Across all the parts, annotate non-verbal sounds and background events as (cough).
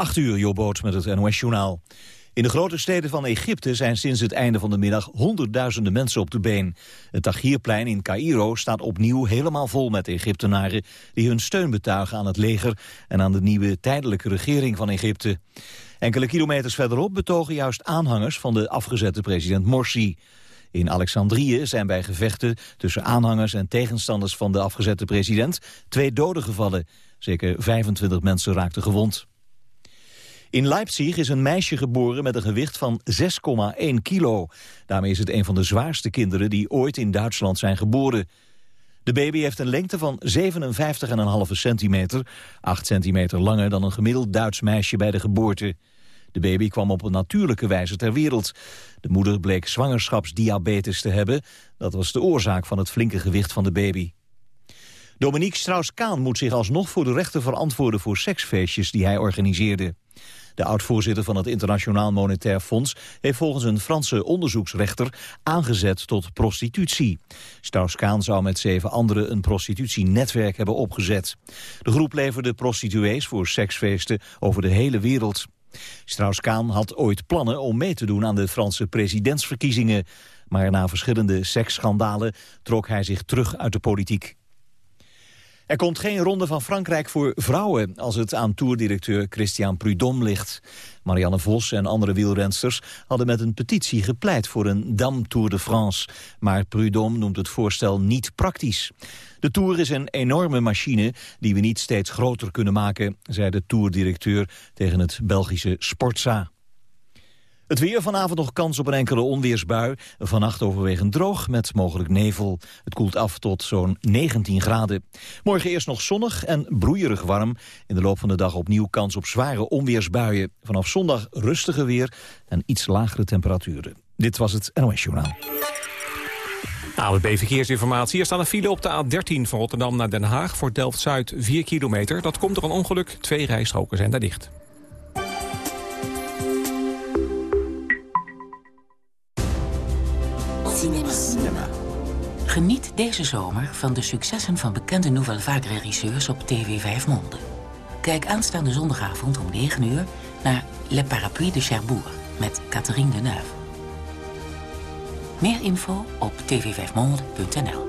8 uur, Jobboot met het NOS-journaal. In de grote steden van Egypte zijn sinds het einde van de middag honderdduizenden mensen op de been. Het Tahrirplein in Cairo staat opnieuw helemaal vol met Egyptenaren... die hun steun betuigen aan het leger en aan de nieuwe tijdelijke regering van Egypte. Enkele kilometers verderop betogen juist aanhangers van de afgezette president Morsi. In Alexandrië zijn bij gevechten tussen aanhangers en tegenstanders van de afgezette president twee doden gevallen. Zeker 25 mensen raakten gewond. In Leipzig is een meisje geboren met een gewicht van 6,1 kilo. Daarmee is het een van de zwaarste kinderen die ooit in Duitsland zijn geboren. De baby heeft een lengte van 57,5 centimeter, 8 centimeter langer dan een gemiddeld Duits meisje bij de geboorte. De baby kwam op een natuurlijke wijze ter wereld. De moeder bleek zwangerschapsdiabetes te hebben. Dat was de oorzaak van het flinke gewicht van de baby. Dominique Strauss-Kaan moet zich alsnog voor de rechter verantwoorden voor seksfeestjes die hij organiseerde. De oud-voorzitter van het Internationaal Monetair Fonds heeft volgens een Franse onderzoeksrechter aangezet tot prostitutie. Strauss-Kaan zou met zeven anderen een prostitutienetwerk hebben opgezet. De groep leverde prostituees voor seksfeesten over de hele wereld. Strauss-Kaan had ooit plannen om mee te doen aan de Franse presidentsverkiezingen. Maar na verschillende seksschandalen trok hij zich terug uit de politiek. Er komt geen ronde van Frankrijk voor vrouwen als het aan toerdirecteur Christian Prudhomme ligt. Marianne Vos en andere wielrensters hadden met een petitie gepleit voor een Dam Tour de France. Maar Prudhomme noemt het voorstel niet praktisch. De Tour is een enorme machine die we niet steeds groter kunnen maken, zei de toerdirecteur tegen het Belgische Sportza. Het weer vanavond nog kans op een enkele onweersbui. Vannacht overwegend droog met mogelijk nevel. Het koelt af tot zo'n 19 graden. Morgen eerst nog zonnig en broeierig warm. In de loop van de dag opnieuw kans op zware onweersbuien. Vanaf zondag rustige weer en iets lagere temperaturen. Dit was het NOS Journaal. AWB Verkeersinformatie. Er staat een file op de A13 van Rotterdam naar Den Haag... voor Delft-Zuid 4 kilometer. Dat komt door een ongeluk. Twee rijstroken zijn daar dicht. Geniet deze zomer van de successen van bekende Nouvelle Vague regisseurs op TV 5 Monde. Kijk aanstaande zondagavond om 9 uur naar Le Parapluie de Cherbourg met Catherine Deneuve. Meer info op tv5monde.nl.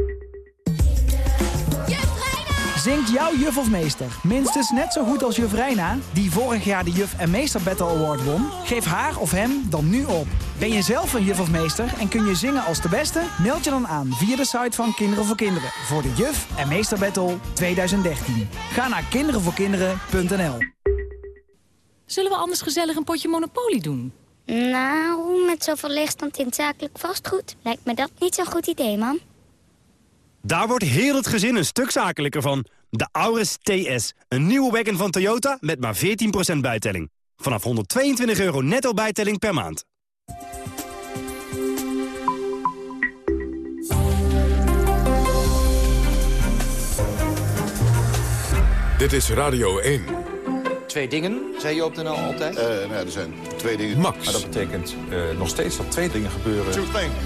Zingt jouw juf of meester minstens net zo goed als juf Reina... die vorig jaar de Juf en Meester Battle Award won? Geef haar of hem dan nu op. Ben je zelf een juf of meester en kun je zingen als de beste? Meld je dan aan via de site van Kinderen voor Kinderen... voor de Juf en Meester Battle 2013. Ga naar kinderenvoorkinderen.nl Zullen we anders gezellig een potje Monopoly doen? Nou, met zoveel leegstand in het zakelijk vastgoed... lijkt me dat niet zo'n goed idee, man. Daar wordt heel het gezin een stuk zakelijker van. De Auris TS, een nieuwe wagon van Toyota met maar 14% bijtelling. Vanaf 122 euro netto bijtelling per maand. Dit is Radio 1. Twee dingen, zei je op de NL altijd? Uh, nou, er zijn twee dingen. Max. Maar dat betekent uh, nog steeds dat twee dingen gebeuren.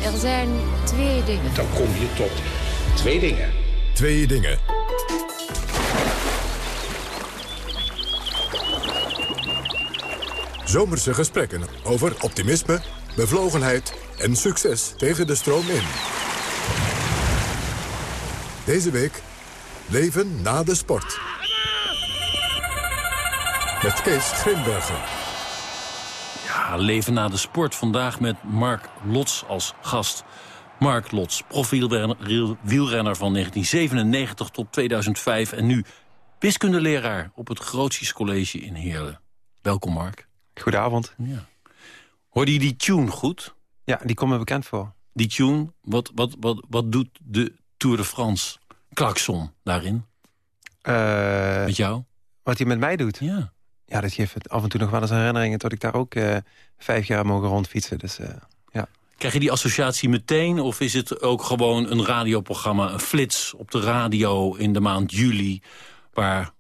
Er zijn twee dingen. Dan kom je tot twee dingen. Twee dingen. Zomerse gesprekken over optimisme, bevlogenheid en succes tegen de stroom in. Deze week Leven na de sport. Met Kees Grimbergen. Ja, Leven na de sport. Vandaag met Mark Lots als gast. Mark Lots, profielwielrenner van 1997 tot 2005... en nu wiskundeleraar op het Grootsies College in Heerlen. Welkom, Mark. Goedenavond. Ja. Hoorde je die tune goed? Ja, die komt me bekend voor. Die tune, wat, wat, wat, wat doet de Tour de France klakson daarin? Uh, met jou? Wat hij met mij doet? Ja. Ja, dat geeft af en toe nog wel eens herinneringen... tot ik daar ook uh, vijf jaar mogen rondfietsen. Dus, uh, ja. Krijg je die associatie meteen of is het ook gewoon een radioprogramma... een flits op de radio in de maand juli... waar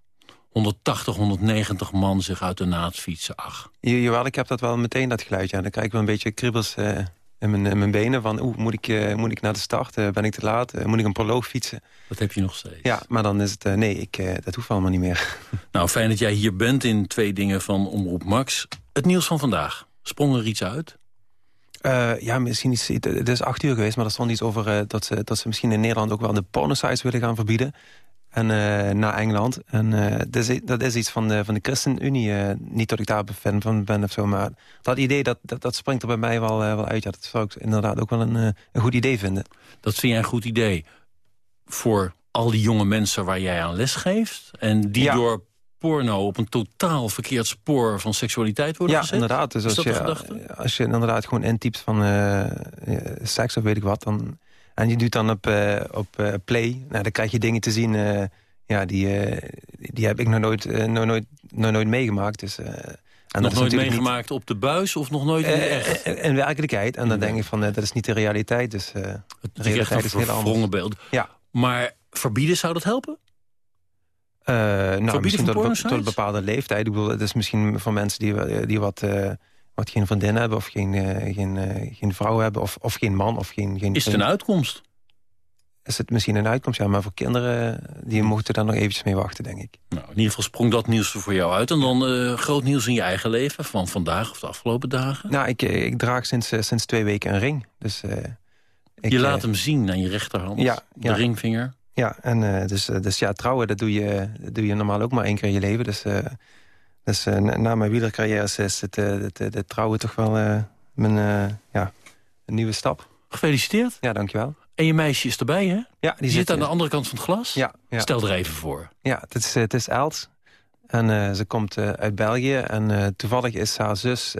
180, 190 man zich uit de naad fietsen? Ach, Ja, Jawel, ik heb dat wel meteen, dat geluidje. En dan krijg ik wel een beetje kriebels eh, in, mijn, in mijn benen. Van, oeh, moet ik, eh, moet ik naar de start? Eh, ben ik te laat? Moet ik een proloog fietsen? dat heb je nog steeds. Ja, maar dan is het, nee, ik, dat hoeft allemaal niet meer. (laughs) Nou, fijn dat jij hier bent in twee dingen van Omroep Max. Het nieuws van vandaag. Sprong er iets uit? Eh, ja, misschien iets, het het is acht uur geweest, maar er stond iets over eh, dat, ze, dat ze misschien in Nederland ook wel de pornosites willen gaan verbieden. En eh, naar Engeland. En dat, is, dat is iets van de, van de ChristenUnie. niet dat ik daar fan van ben of zo, maar dat idee dat, dat, dat springt er bij mij wel, wel uit. Ja, dat zou ik inderdaad ook wel een, een goed idee vinden. Dat vind jij een goed idee voor al die jonge mensen waar jij aan les geeft... en die Ja. door porno op een totaal verkeerd spoor van seksualiteit worden ja, gezet? inderdaad. Dus als je, als je inderdaad gewoon intypt van eh, eh, seks of weet ik wat... Dan, en je doet dan op, eh, op play, nou, dan krijg je dingen te zien... ja, die, die heb ik nog nooit, nog nooit, nog nooit meegemaakt. Dus, en dat nog nooit niet- meegemaakt op de buis of nog nooit in de echt? in werkelijkheid. En dan denk ik van, dat is niet de realiteit. Dus de Het is realiteit een is heel anders. verwrongen beeld. Ja. Maar verbieden, zou dat helpen? Eh, nou, misschien tot, een be- tot bepaalde leeftijd. Ik bedoel, het is misschien voor mensen die, eh, die wat, eh, wat geen vriendin hebben... of geen, geen, geen vrouw hebben, of, of geen man, of geen... geen Is het een uitkomst? Is het misschien een uitkomst, ja. Maar voor kinderen, die mochten daar nog eventjes mee wachten, denk ik. Nou, in ieder geval sprong dat nieuws er voor jou uit. En dan groot nieuws in je eigen leven van vandaag of de afgelopen dagen. Nou, ik, ik draag sinds, sinds twee weken een ring. Dus, ik, je laat hem zien aan je rechterhand, Ja, de ja. ringvinger. Ja, en eh, dus, eh, dus ja, trouwen, dat doe, je, dat doe je normaal ook maar één keer in je leven. Dus, eh, dus na, mijn wielercarrière is het, het, het, het trouwen toch wel mijn, ja, een nieuwe stap. Gefeliciteerd. Ja, dankjewel. En je meisje is erbij, hè? Ja, Die, zit aan de andere kant van het glas? Ja, ja. Stel er even voor. Ja, het is, het is Els. En ze komt uit België. En toevallig is haar zus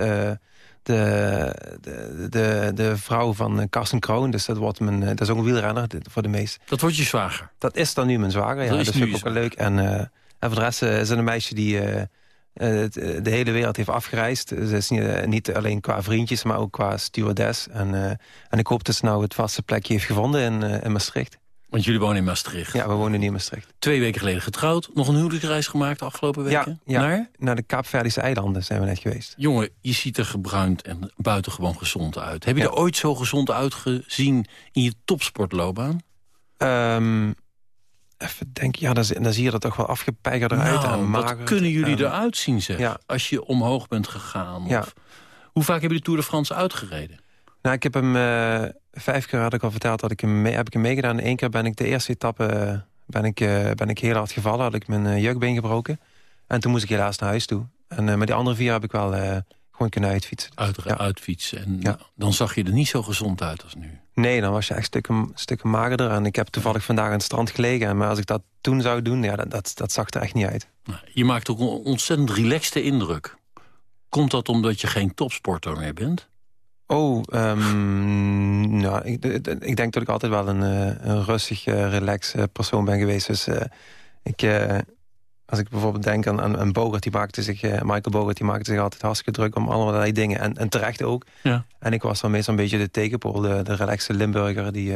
de, de, de, de vrouw van eh, Karsten Kroon. Dus dat, wordt mijn, eh, dat is ook een wielrenner voor de meest. Dat wordt je zwager. Dat is dan nu mijn zwager. Ja, Dat dat, is nu ook wel leuk. En, eh, en voor de rest is het een meisje die de hele wereld heeft afgereisd. Ze is niet, niet alleen qua vriendjes, maar ook qua stewardess. En, en ik hoop dat ze nou het vaste plekje heeft gevonden in, in Maastricht. Want jullie wonen in Maastricht. Ja, we wonen in Maastricht. Twee weken geleden getrouwd. Nog een huwelijksreis gemaakt de afgelopen weken? Ja, ja. Naar? naar de Kaapverdische eilanden zijn we net geweest. Jongen, je ziet er gebruind en buitengewoon gezond uit. Heb je Ja. er ooit zo gezond uitgezien in je topsportloopbaan? Ehm, even denken, ja, dan, zie- dan zie je er toch wel afgepeigerd uit Nou, en wat kunnen jullie en- eruit zien, zeg. Ja. Als je omhoog bent gegaan. Ja. Of, hoe vaak heb je de Tour de France uitgereden? Nou, ik heb hem eh, vijf keer had ik al verteld dat ik hem mee, heb ik hem meegedaan. Eén keer ben ik de eerste etappe eh, ben ik, eh, ben ik heel hard gevallen, had ik mijn jeukbeen gebroken. En toen moest ik helaas naar huis toe. En uh, maar die andere vier heb ik wel gewoon kunnen uitfietsen. Uit, ja. Uitfietsen. En ja. dan zag je er niet zo gezond uit als nu. Nee, dan was je echt stukken, stukken magerder. En ik heb toevallig vandaag aan het strand gelegen. Maar als ik dat toen zou doen, ja, dat, dat, dat zag er echt niet uit. Nou, je maakt ook een ontzettend relaxte indruk. Komt dat omdat je geen topsporter meer bent? Oh, um, nou, ik, ik, denk dat ik altijd wel een, een rustig, uh, relaxed persoon ben geweest. Dus uh, ik, uh, als ik bijvoorbeeld denk aan, aan, aan Bogert, die maakte zich, Michael Bogert, die maakte zich altijd hartstikke druk om allerlei dingen. En, en terecht ook. Ja. En ik was dan meestal een beetje de tegenpool, de, de relaxte Limburger, die,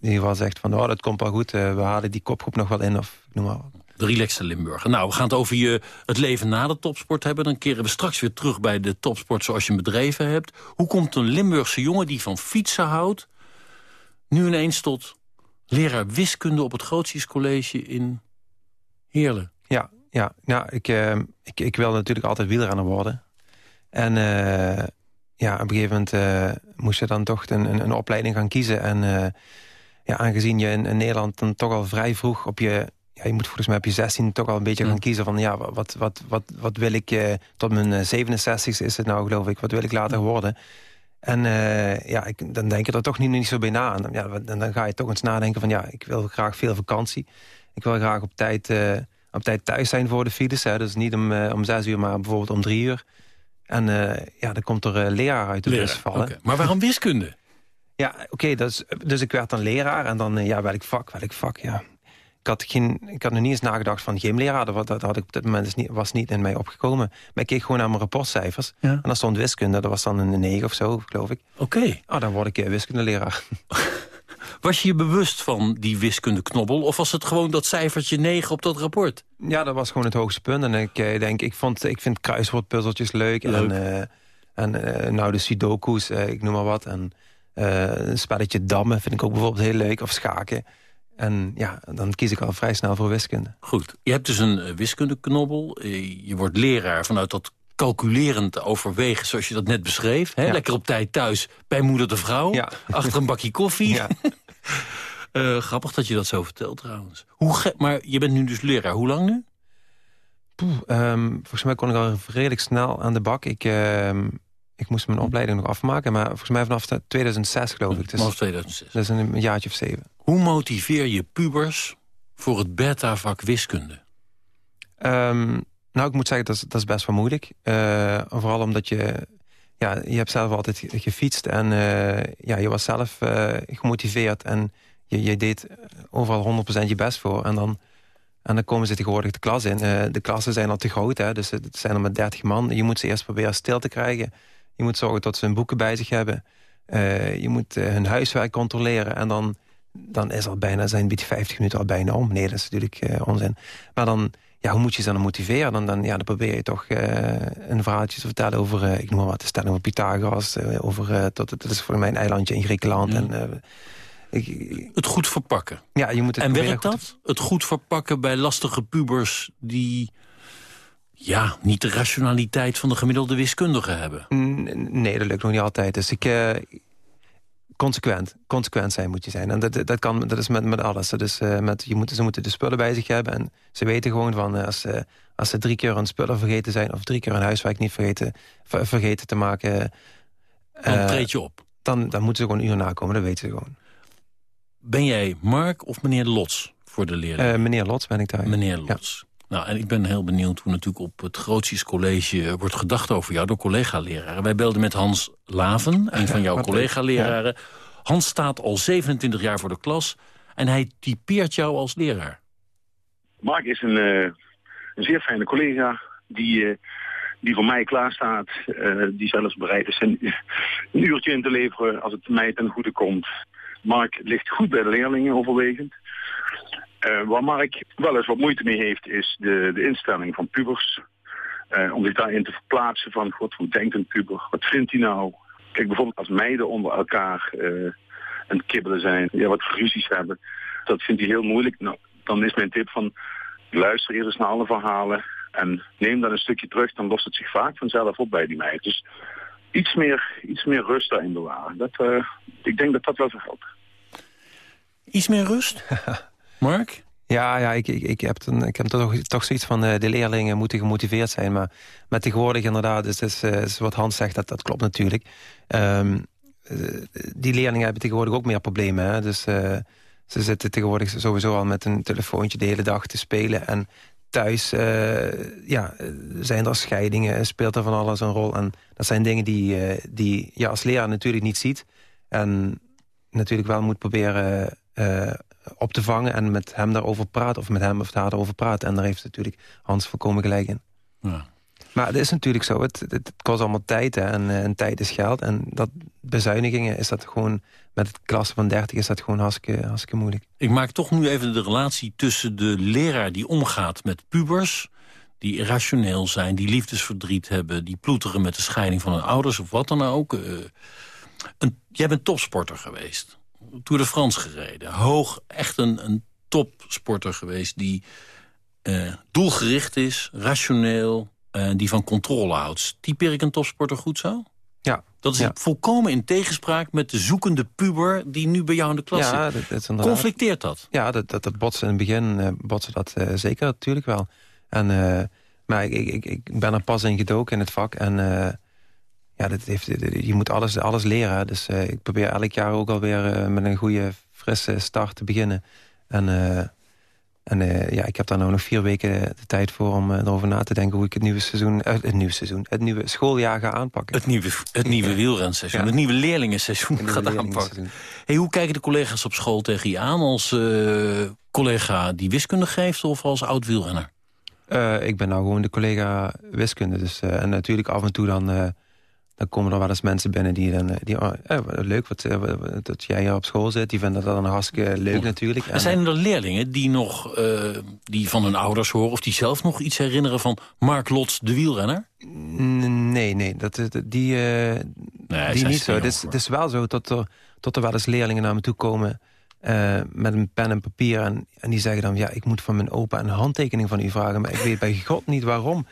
die wel zegt van, oh, dat komt wel goed, we halen die kopgroep nog wel in, of noem maar wat. De relaxte Limburger. Nou, we gaan het over je, het leven na de topsport hebben. Dan keren we straks weer terug bij de topsport zoals je hem bedreven hebt. Hoe komt een Limburgse jongen die van fietsen houdt... nu ineens tot leraar wiskunde op het Grootsies College in Heerlen? Ja, ja, ja ik, uh, ik, ik wilde natuurlijk altijd wielrenner worden. En uh, ja, op een gegeven moment uh, moest je dan toch een, een, een opleiding gaan kiezen. En ja, aangezien je in Nederland dan toch al vrij vroeg op je ja, je moet volgens mij op je 16 toch al een beetje gaan kiezen van ja, wat, wat, wat, wat wil ik uh, tot mijn 67 is het nou geloof ik, wat wil ik later worden. En uh, ja, ik, dan denk je er toch niet, niet zo bij na. En ja, dan, dan ga je toch eens nadenken van ja, ik wil graag veel vakantie. Ik wil graag op tijd, uh, op tijd thuis zijn voor de files. Hè. Dus niet om, om zes uur, maar bijvoorbeeld om drie uur. En ja, dan komt er leraar uit de bus vallen. Okay. Maar waarom wiskunde? Ja, oké, okay, dus, dus ik werd dan leraar en dan, ja, welk vak, welk vak, ja had, geen, ik had nog niet eens nagedacht van gymleraar. Dat, dat had ik op dit moment is niet, was niet in mij opgekomen. Maar ik keek gewoon naar mijn rapportcijfers. En dan stond wiskunde, dat was dan een 9 of zo, geloof ik. Oké. Ah, dan word ik uh, wiskundeleraar. (laughs) Was je je bewust van die wiskundeknobbel? Of was het gewoon dat cijfertje 9 op dat rapport? Ja, dat was gewoon het hoogste punt. En ik uh, denk, ik, vond, ik vind kruiswoordpuzzeltjes leuk. leuk. En, uh, en nou, de sudoku's, ik noem maar wat. En een spelletje dammen vind ik ook bijvoorbeeld heel leuk. Of schaken. En ja, dan kies ik al vrij snel voor wiskunde. Goed. Je hebt dus een wiskundeknobbel. Je wordt leraar vanuit dat calculerend overwegen, zoals je dat net beschreef. Hè? Lekker op tijd thuis bij moeder de vrouw. Ja. Achter een bakje koffie. Ja. uh, (laughs) grappig dat je dat zo vertelt trouwens. Hoe maar je bent nu dus leraar. Hoe lang nu? Poeh, um, volgens mij kon ik al redelijk snel aan de bak. Ik, uh, ik moest mijn opleiding nog afmaken. Maar volgens mij vanaf 2006 geloof ik. Dus, vanaf 2006. Dat is een jaartje of zeven. Hoe motiveer je pubers voor het beta-vak wiskunde? Um, nou, ik moet zeggen, dat is, dat is best wel moeilijk. Uh, vooral omdat je... Ja, je hebt zelf altijd gefietst en uh, ja, je was zelf uh, gemotiveerd... en je, je deed overal 100% je best voor. En dan, en dan komen ze tegenwoordig de klas in. de klassen zijn al te groot, hè, dus het zijn er met 30 man. Je moet ze eerst proberen stil te krijgen. Je moet zorgen dat ze hun boeken bij zich hebben. je moet hun huiswerk controleren en dan, dan is al bijna, zijn die 50 minuten al bijna om. Nee, dat is natuurlijk onzin. Maar dan ja, hoe moet je ze dan motiveren? Dan, dan, ja, dan probeer je toch uh, een verhaaltje te vertellen over, uh, ik noem maar wat, de stelling van Pythagoras. Over, tot, dat is voor mij een eilandje in Griekenland. Ja. En, ik, het goed verpakken. Ja, je moet het en werkt dat? Het goed verpakken bij lastige pubers die ja, niet de rationaliteit van de gemiddelde wiskundige hebben? Nee, dat lukt nog niet altijd. Dus ik, consequent. Consequent zijn moet je zijn. En dat, dat, kan, dat is met, met alles. Uh, met, je moet, ze moeten de spullen bij zich hebben. En ze weten gewoon van uh, als, uh, als ze drie keer hun spullen vergeten zijn... of drie keer hun huiswerk niet vergeten, ver, vergeten te maken... dan treed je op. Dan, dan moeten ze gewoon een uur nakomen, dat weten ze gewoon. Ben jij Mark of meneer Lots voor de leerling? meneer Lots ben ik daar. Meneer Lots. Nou, en ik ben heel benieuwd hoe natuurlijk op het Grootsies College wordt gedacht over jou door collega-leraren. Wij belden met Hans Laven, (laughs) een van jouw collega-leraren. Hans staat al 27 jaar voor de klas en hij typeert jou als leraar. Mark is een, uh, een zeer fijne collega die, uh, die voor mij klaar staat. Uh, die zelfs bereid is een, een uurtje in te leveren als het mij ten goede komt. Mark ligt goed bij de leerlingen overwegend. Uh, waar Mark wel eens wat moeite mee heeft, is de, de instelling van pubers. Uh, om zich daarin te verplaatsen van, god, hoe denkt een puber? Wat vindt hij nou? Kijk, bijvoorbeeld als meiden onder elkaar uh, aan het kibbelen zijn, ja, wat ruzies hebben. Dat vindt hij heel moeilijk. Nou, dan is mijn tip van, luister eerst eens naar alle verhalen. En neem dan een stukje terug, dan lost het zich vaak vanzelf op bij die meiden. Dus iets meer, iets meer rust daarin bewaren. Dat, ik denk dat dat wel verhelpt. Iets meer rust? (laughs) Mark? Ja, ja ik, ik, ik heb, ik heb toch, toch zoiets van uh, de leerlingen moeten gemotiveerd zijn. Maar met tegenwoordig inderdaad, dus, is, uh, is wat Hans zegt, dat, dat klopt natuurlijk. Um, die leerlingen hebben tegenwoordig ook meer problemen. Dus ze zitten tegenwoordig sowieso al met een telefoontje de hele dag te spelen. En thuis ja, zijn er scheidingen, speelt er van alles een rol. En dat zijn dingen die, die je als leraar natuurlijk niet ziet. En natuurlijk wel moet proberen op te vangen en met hem daarover praten... of met hem of haar daarover praten. En daar heeft natuurlijk Hans volkomen gelijk in. Ja. Maar het is natuurlijk zo, het, het, kost allemaal tijd hè, en, eh, en, tijd is geld. En dat bezuinigingen is dat gewoon, met het klasse van 30 is dat gewoon hartstikke, hartstikke moeilijk. Ik maak toch nu even de relatie tussen de leraar die omgaat met pubers... die irrationeel zijn, die liefdesverdriet hebben... die ploeteren met de scheiding van hun ouders of wat dan ook. Uh, een, jij bent topsporter geweest. Tour de France gereden. Hoog, echt een, een topsporter geweest die uh, doelgericht is, rationeel... Uh, die van controle houdt. Typeer ik een topsporter goed zo? Ja. Dat is ja. volkomen in tegenspraak met de zoekende puber... die nu bij jou in de klas ja, zit. Dat, dat Conflicteert dat? Ja, dat, dat, dat botsen in het begin uh, botsen dat zeker natuurlijk wel. En, maar ik, ik, ik ben er pas in gedoken in het vak. En ja, dat heeft, je moet alles, alles leren. Dus uh, ik probeer elk jaar ook alweer uh, met een goede, frisse start te beginnen. En, uh, en ja, ik heb daar nou nog vier weken de tijd voor om erover na te denken... hoe ik het nieuwe seizoen, het nieuwe seizoen, het nieuwe schooljaar ga aanpakken. Het nieuwe, het nieuwe wielrenseizoen, ja. het nieuwe leerlingenseizoen gaat aanpakken. Hey, hoe kijken de collega's op school tegen je aan als collega die wiskunde geeft of als oud-wielrenner? Ik ben nou gewoon de collega wiskunde. Dus, en natuurlijk af en toe dan, dan komen er wel eens mensen binnen die dan... Die, oh, leuk wat, dat jij hier op school zit. Die vinden dat dan hartstikke leuk natuurlijk. En zijn er leerlingen die nog die van hun ouders horen... of die zelf nog iets herinneren van Mark Lots, de wielrenner? Nee, nee, dat, die, nee, die niet zo. Het is, het is wel zo dat er, tot er wel eens leerlingen naar me toe komen... Uh, met een pen en papier. En, en die zeggen dan, ja, ik moet van mijn opa een handtekening van u vragen. Maar ik weet bij God niet waarom.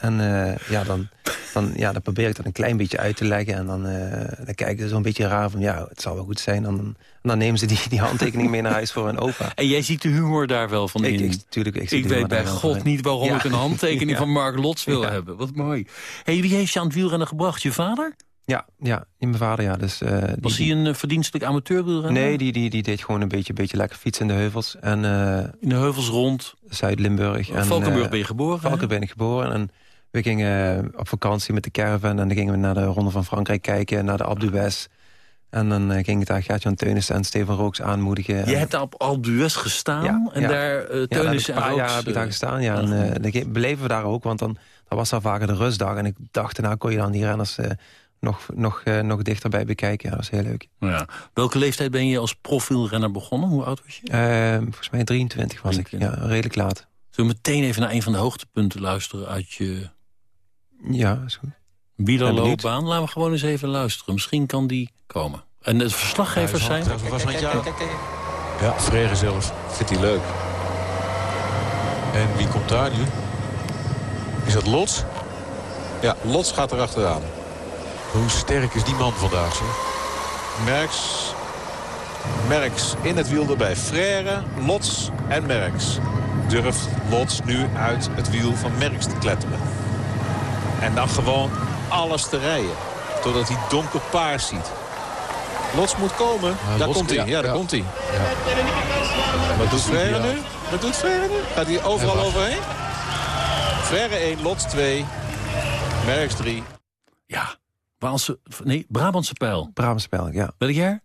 En uh, ja, dan, dan, ja, dan probeer ik dat een klein beetje uit te leggen. En dan, uh, dan kijken ze zo'n beetje raar van, ja, het zal wel goed zijn. En dan, dan nemen ze die, die handtekening mee naar huis voor hun opa. En jij ziet de humor daar wel van in? Ik, tuurlijk, ik, ik weet bij God niet waarom ja. ik een handtekening (laughs) ja. van Mark Lots wil ja. hebben. Wat mooi. Hey, wie heeft je aan het wielrennen gebracht? Je vader? Ja, ja, in mijn vader, ja. Dus, uh, Was hij een uh, verdienstelijk amateurwielrenner? Nee, die, die, die deed gewoon een beetje, beetje lekker fietsen in de heuvels. En, uh, in de heuvels rond? Zuid-Limburg. en Valkenburg ben je geboren? Valkenburg ben ik geboren. En we gingen op vakantie met de caravan. En dan gingen we naar de Ronde van Frankrijk kijken. Naar de d'Huez. En dan ging ik daar Gert-Jan Teunissen en Steven Rooks aanmoedigen. Je hebt op Alpe d'Huez gestaan? Ja, en ja. daar uh, Teunissen ja, en Rooks... Ja, heb ik daar gestaan. Ja, en uh, dan beleven we daar ook. Want dan, dan was daar vaker de rustdag. En ik dacht, nou kon je dan die renners... Nog, nog, nog dichterbij bekijken. Ja, dat is heel leuk. Ja. Welke leeftijd ben je als profielrenner begonnen? Hoe oud was je? Volgens mij 23 was 23. ik. Ja, redelijk laat. Zullen we meteen even naar een van de hoogtepunten luisteren uit je... Ja, is goed. Wielerloopbaan? Laten we gewoon eens even luisteren. Misschien kan die komen. En de verslaggevers zijn... Ja, Vregen zelf. Vindt hij leuk. En wie komt daar nu? Is dat Lots? Ja, Lots gaat er achteraan. Hoe sterk is die man vandaag, zeg? Merks. Merks in het wiel erbij. Frère, Lots en Merks. Durft Lots nu uit het wiel van Merks te kletteren. En dan gewoon alles te rijden. Totdat hij donkerpaars ziet. Lots moet komen. Ja, daar Lots, komt hij. Ja, ja, daar ja. komt hij. Ja. Wat doet Ja. nu? Wat doet Frère nu? Gaat hij overal overheen? Frère 1, Lots 2. Merks 3. Ja, Waalse, nee, Brabantse pijl. Brabantse pijl, ja. Welk jaar?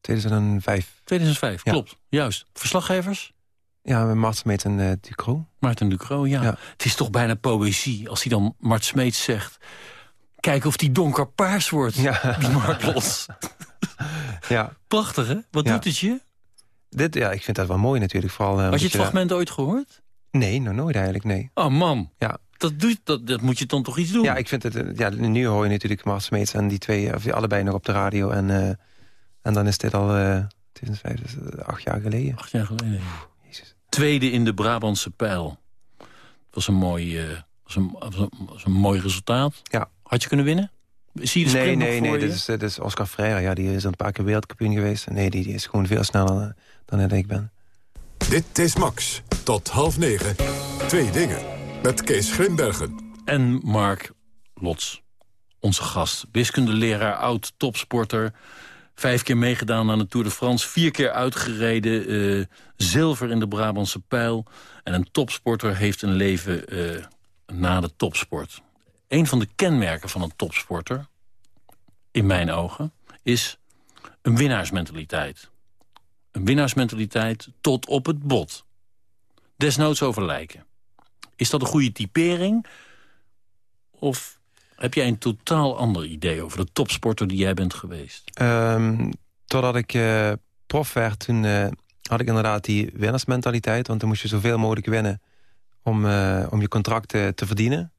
2005. 2005, Ja. klopt. Juist. Verslaggevers? Ja, met Mart Smeet en uh, Ducro. Maarten Ducro, ja. Ja. Het is toch bijna poëzie als hij dan Mart Smeets zegt... Kijken of die donkerpaars wordt, Ja. die. (laughs) Ja. Prachtig, hè? Wat Ja. doet het je? Dit, ja, ik vind dat wel mooi natuurlijk. Vooral, uh, Had je het fragment ooit gehoord? Nee, nog nooit eigenlijk, nee. Oh, man. Ja. Dat, doet, dat, dat moet je dan toch iets doen? Ja, ik vind het... eh, Ja, nu hoor je natuurlijk Mart Smeets en die twee, of die allebei nog op de radio. En, eh, en dan is dit al uh, 2005, dus, eh, acht jaar geleden. Acht jaar geleden. Tweede in de Brabantse pijl. Dat was een mooi, eh, was een, was een, was een mooi resultaat. Ja. Had je kunnen winnen? Zie je de nee, nee, voor nee. Dit is, dit is Oscar Freire. Ja, die is een paar keer wereldkampioen geweest. Nee, die, die is gewoon veel sneller eh, dan dat ik ben. Dit is Max. Tot half negen. Twee dingen. Met Kees Grimbergen. En Mark Lots, onze gast. Wiskundeleraar, oud topsporter. Vijf keer meegedaan aan de Tour de France. Vier keer uitgereden. eh, zilver in de Brabantse pijl. En een topsporter heeft een leven eh, na de topsport. Een van de kenmerken van een topsporter, in mijn ogen, is een winnaarsmentaliteit. Een winnaarsmentaliteit tot op het bot. Desnoods over lijken. Is dat een goede typering? Of heb jij een totaal ander idee over de topsporter die jij bent geweest? Ehm, totdat ik eh, prof werd, toen eh, had ik inderdaad die winnaarsmentaliteit. Want dan moest je zoveel mogelijk winnen om, eh, om je contract te verdienen.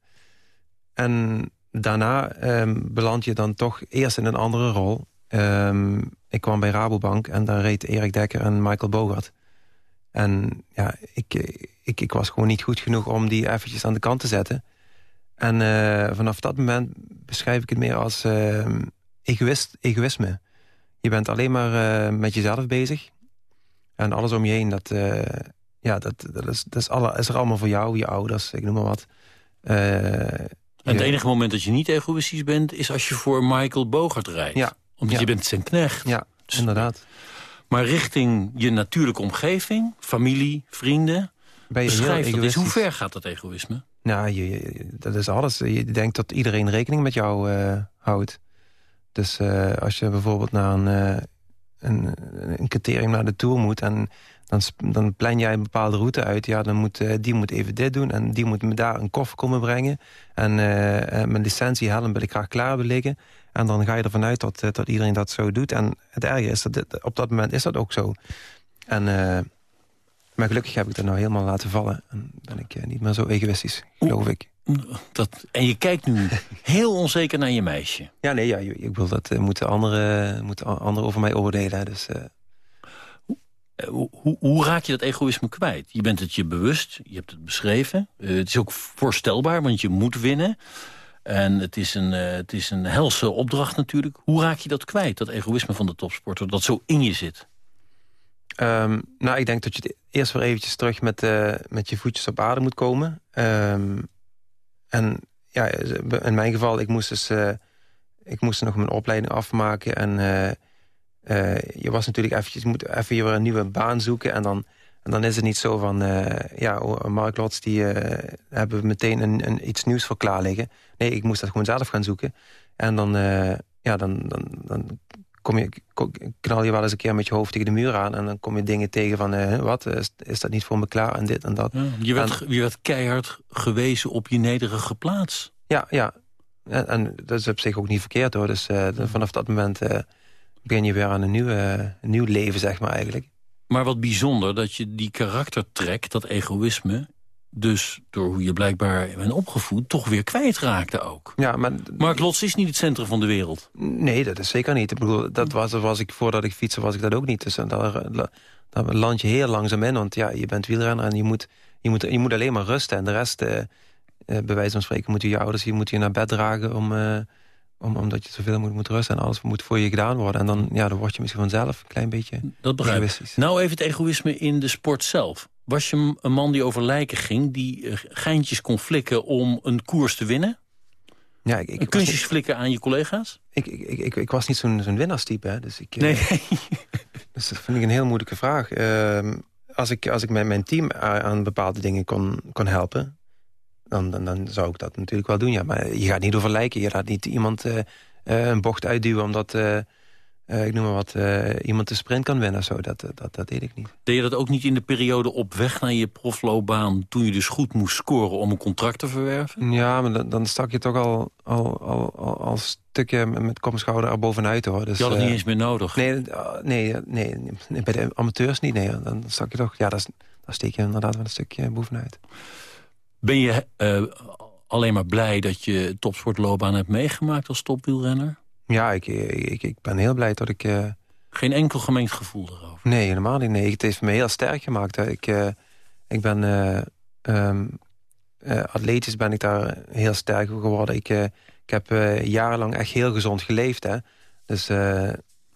En daarna ehm, beland je dan toch eerst in een andere rol. Ehm, ik kwam bij Rabobank en daar reed Erik Dekker en Michael Bogart. En ja, ik, ik, ik was gewoon niet goed genoeg om die eventjes aan de kant te zetten. En eh, vanaf dat moment beschrijf ik het meer als eh, egoïst, egoïsme. Je bent alleen maar eh, met jezelf bezig. En alles om je heen, dat, eh, ja, dat, dat, is, dat is, alle, is er allemaal voor jou, je ouders, ik noem maar wat. En het enige moment dat je niet egoïstisch bent... is als je voor Michael Bogart rijdt. Ja. Omdat Ja. je bent zijn knecht. Ja, inderdaad. Maar richting je natuurlijke omgeving, familie, vrienden... Ben je beschrijf dat eens. Hoe ver gaat dat egoïsme? Nou, dat is alles. Je denkt dat iedereen rekening met jou eh, houdt. Dus eh, als je bijvoorbeeld naar een, eh, een, een criterium naar de Tour moet... en dan, dan plan jij een bepaalde route uit. Ja, dan moet, die moet even dit doen en die moet me daar een koffer komen brengen. En mijn licentie helm wil ik graag klaar. En dan ga je ervan uit dat, dat iedereen dat zo doet. En het erge is, dat op dat moment is dat ook zo. En, maar gelukkig heb ik dat nou helemaal laten vallen. En ben ik niet meer zo egoïstisch, geloof ik. Dat, en je kijkt nu (laughs) heel onzeker naar je meisje. Ja, nee, ja, ik wil dat moeten anderen, moeten anderen over mij oordelen. Dus, hoe, hoe, hoe, raak je dat egoïsme kwijt? Je bent het je bewust, je hebt het beschreven. Uh, het is ook voorstelbaar, want je moet winnen. En het is, een, uh, het is een helse opdracht natuurlijk. Hoe raak je dat kwijt, dat egoïsme van de topsporter... dat zo in je zit? Um, nou, ik denk dat je eerst weer eventjes terug met, uh, met je voetjes op aarde moet komen. Um, en ja, in mijn geval, ik moest dus... ik moest nog mijn opleiding afmaken en uh, je was natuurlijk eventjes, moet even weer een nieuwe baan zoeken. En dan, en dan is het niet zo van, ja, oh, Mark Lots, die hebben meteen een, een, iets nieuws voor klaar liggen. Nee, ik moest dat gewoon zelf gaan zoeken. En dan, ja, dan, dan, dan kom je, knal je wel eens een keer met je hoofd tegen de muur aan... en dan kom je dingen tegen van, wat, is, is, dat niet voor me klaar en dit en dat. Ja, je, werd, je werd keihard gewezen op je nederige plaats. Ja, ja. En, en dat is op zich ook niet verkeerd hoor. Dus vanaf dat moment begin je weer aan een, nieuwe, een nieuw leven, zeg maar eigenlijk. Maar wat bijzonder dat je die karaktertrek, dat egoïsme... dus door hoe je blijkbaar bent opgevoed, toch weer kwijtraakte ook. Ja, maar... Mark Lots is niet het centrum van de wereld. Nee, dat is zeker niet. Ik bedoel, dat was, was ik, voordat ik fietsen was ik dat ook niet. Dus daar, daar land je heel langzaam in, want ja, je bent wielrenner... en je moet, je moet, je moet alleen maar rusten. En de rest, uh, bij wijze van spreken, moeten je ouders... je moet je naar bed dragen om... Uh, om, omdat je zoveel moet, moet rusten en alles moet voor je gedaan worden. En dan, ja, dan word je misschien vanzelf een klein beetje Dat begrijp ik. Nou even het egoïsme in de sport zelf. Was je een man die over lijken ging, die uh, geintjes kon flikken om een koers te winnen? Ja, ik, ik Kunstjes niet, flikken aan je collega's? Ik, ik, ik, ik was niet zo'n zo'n winnaarstype, hè. Dus ik, eh, nee. (laughs) dus dat vind ik een heel moeilijke vraag. Uh, als ik, als ik met mijn team aan bepaalde dingen kon, kon helpen dan, dan, dan, zou ik dat natuurlijk wel doen. Ja. Maar je gaat niet over lijken. Je gaat niet iemand uh, een bocht uitduwen omdat... Uh, ik noem maar wat, iemand de sprint kan winnen. Zo. Dat, dat, dat deed ik niet. Deed je dat ook niet in de periode op weg naar je profloopbaan... toen je dus goed moest scoren om een contract te verwerven? Ja, maar dan, dan stak je toch al, al, al, al, al stukje met kom schouder er bovenuit. Hoor. Dus, je had het niet eens meer nodig? Nee, nee, nee, nee, bij de amateurs niet. Nee, dan stak je toch... Ja, dat, dan steek je inderdaad wel een stukje bovenuit. Ben je alleen maar blij dat je topsportloopbaan hebt meegemaakt als topwielrenner? Ja, ik, ik, ik ben heel blij dat ik... Uh... Geen enkel gemengd gevoel erover? Nee, helemaal niet. Nee. Het heeft me heel sterk gemaakt. Hè. Ik, uh, ik ben... Um, atletisch ben ik daar heel sterk geworden. Ik, ik heb jarenlang echt heel gezond geleefd. Hè. Dus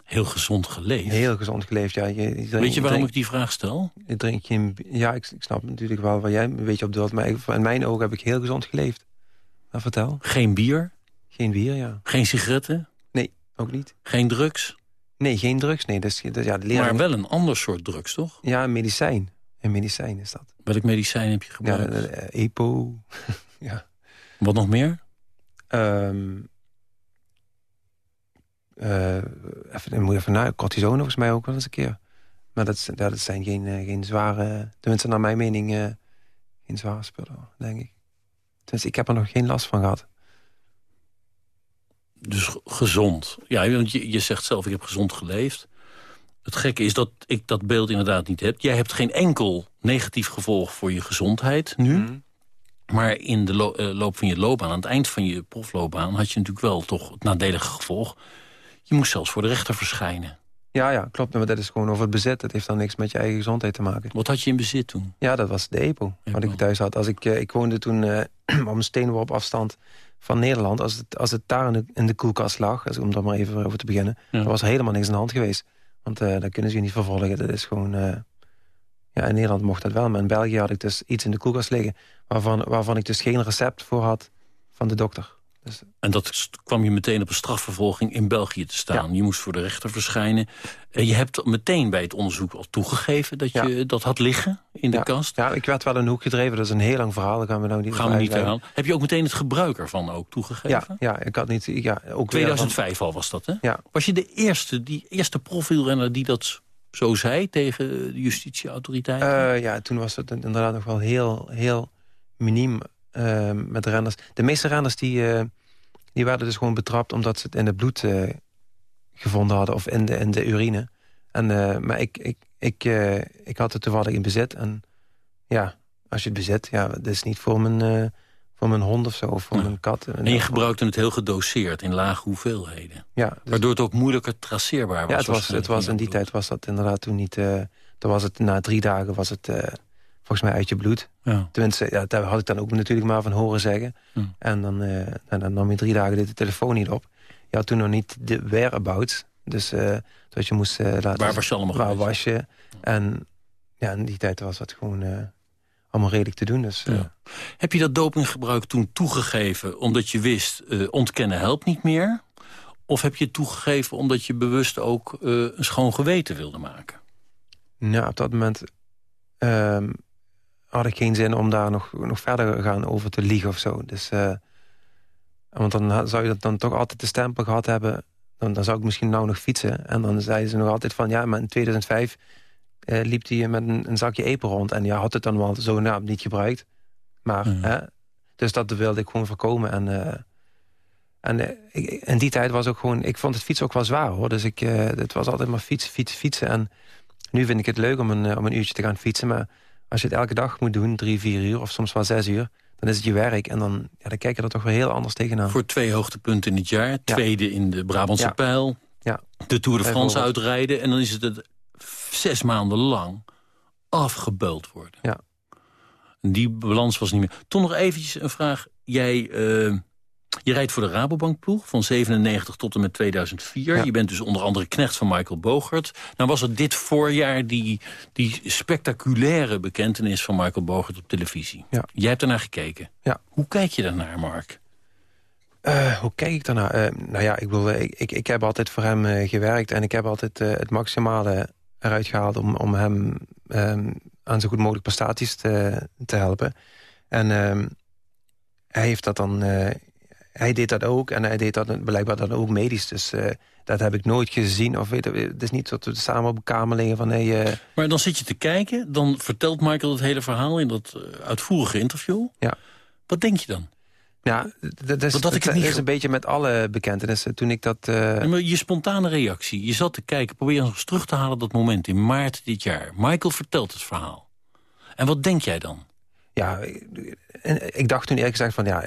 Heel gezond geleefd? Heel gezond geleefd, ja. Je, je Weet je waarom ik die vraag stel? Drink je, ja, ik, ik, snap natuurlijk wel waar jij een beetje op doet. Maar in mijn ogen heb ik heel gezond geleefd. Nou, vertel. Geen bier? Geen bier, ja. Geen sigaretten? Ook niet. Geen drugs? Nee, geen drugs. Nee, dus, dus ja, de Maar wel een ander soort drugs, toch? Ja, een medicijn. Een medicijn is dat. Welk medicijn heb je gebruikt? Ja, EPO. (laughs) ja. Wat nog meer? Um, uh, even, moet even naar, cortisone volgens mij ook wel eens een keer. Maar dat, dat zijn geen, geen zware, tenminste naar mijn mening, geen zware spullen, denk ik. Tenminste, ik heb er nog geen last van gehad. Dus gezond. Ja, want je, je zegt zelf, ik heb gezond geleefd. Het gekke is dat ik dat beeld inderdaad niet heb. Jij hebt geen enkel negatief gevolg voor je gezondheid nu. Mhm. Maar in de lo loop van je loopbaan, aan het eind van je profloopbaan... had je natuurlijk wel toch het nadelige gevolg je moest zelfs voor de rechter verschijnen. Ja, ja, klopt. Maar dat is gewoon over het bezit. Dat heeft dan niks met je eigen gezondheid te maken. Wat had je in bezit toen? Ja, dat was de EPO, wat ik thuis had. Als ik, eh, ik woonde toen uh, (clears throat) op een steenworp afstand van Nederland. Als het, als het daar in de, in de koelkast lag, als, om daar maar even over te beginnen... dan was er helemaal niks aan de hand geweest. Want uh, dan kunnen ze je niet vervolgen. Dat is gewoon... ja, in Nederland mocht dat wel. Maar in België had ik dus iets in de koelkast liggen... waarvan, waarvan ik dus geen recept voor had van de dokter. Dus, En dat kwam je meteen op een strafvervolging in België te staan. Je moest voor de rechter verschijnen. En je hebt meteen bij het onderzoek al toegegeven dat je dat had liggen in de ja, kast. Ja, ik werd wel een hoek gedreven. Dat is een heel lang verhaal. Daar gaan we nou niet Gaan we niet herhalen. Heb je ook meteen het gebruik ervan ook toegegeven? Ja, ja, ik had niet... Ja, ook weer 2005 al was dat, hè? Ja. Was je de eerste, die eerste profielrenner die dat zo zei tegen de justitieautoriteiten? Eh, ja, toen was het inderdaad nog wel heel, heel miniem eh, met de renners. De meeste renners die, eh, die werden dus gewoon betrapt... omdat ze het in het bloed eh, gevonden hadden of in de, in de urine. En, eh, maar ik, ik, ik, eh, ik had het toevallig in bezit. En ja, als je het bezit, ja, dat is niet voor mijn, voor mijn hond of zo, of voor mijn kat. en je gebruikte het heel gedoseerd in lage hoeveelheden. Ja, dus- Waardoor het ook moeilijker traceerbaar was. Ja, het was, het was in die tijd was dat inderdaad toen niet... dan was het na drie dagen was het volgens mij uit je bloed. Ja. Tenminste, ja, daar had ik dan ook natuurlijk maar van horen zeggen. En dan, eh, nou, dan nam je drie dagen de telefoon niet op. Je had toen nog niet de whereabouts. Dus uh, dat je moest uh, laten... Waar was je allemaal Waar was je? En ja, in die tijd was dat gewoon allemaal redelijk te doen. Dus, ja. Heb je dat dopinggebruik toen toegegeven omdat je wist... ontkennen helpt niet meer? Of heb je het toegegeven omdat je bewust ook een schoon geweten wilde maken? Nou, op dat moment um, had ik geen zin om daar nog, nog verder gaan over te liegen of zo. Dus, uh, want dan zou je dat dan toch altijd de stempel gehad hebben... Dan, dan zou ik misschien nou nog fietsen. En dan zeiden ze nog altijd van... ja, maar in 2005 uh, liep hij met een, een, zakje epen rond. En ja, had het dan wel zo nou, niet gebruikt. Maar, Mm. hè, dus dat wilde ik gewoon voorkomen. En, uh, en ik, in die tijd was ook gewoon... Ik vond het fietsen ook wel zwaar, hoor. Dus ik, het was altijd maar fietsen, fietsen, fietsen. En nu vind ik het leuk om een, om een uurtje te gaan fietsen. Maar als je het elke dag moet doen, drie, vier uur... of soms wel zes uur, dan is het je werk. En dan, ja, dan kijk je er toch weer heel anders tegenaan. Voor twee hoogtepunten in het jaar. Ja. Tweede in de Brabantse ja. pijl. Ja. De Tour de France uitrijden. En dan is het, het zes maanden lang afgebeuld worden. Ja. Die balans was niet meer. Toch nog eventjes een vraag. Jij... Uh, je rijdt voor de Rabobankploeg van 97 tot en met 2004. Ja. Je bent dus onder andere knecht van Michael Bogert. Nou was het dit voorjaar die, die spectaculaire bekentenis van Michael Bogert op televisie. Ja. Jij hebt ernaar gekeken. Ja. Hoe kijk je daarnaar, Mark? Uh, hoe kijk ik daarnaar? Uh, nou ja, ik, wil, ik, ik, ik heb altijd voor hem uh, gewerkt... en ik heb altijd het maximale eruit gehaald... om, om hem um, aan zo goed mogelijk prestaties te, te helpen. En um, hij heeft dat dan hij deed dat ook en hij deed dat blijkbaar dan ook medisch. Dus uh, dat heb ik nooit gezien. Of weet, het is niet dat we samen op kamer liggen van... Hey, uh... Maar dan zit je te kijken, dan vertelt Michael het hele verhaal... in dat uh, uitvoerige interview. Ja. Wat denk je dan? Ja, dat is, dat ik het is een beetje met alle bekentenissen. Toen ik dat... Ja, maar je spontane reactie, je zat te kijken... probeer nog eens terug te halen dat moment in maart dit jaar. Michael vertelt het verhaal. En wat denk jij dan? Ja, ik dacht toen eerlijk gezegd van ja,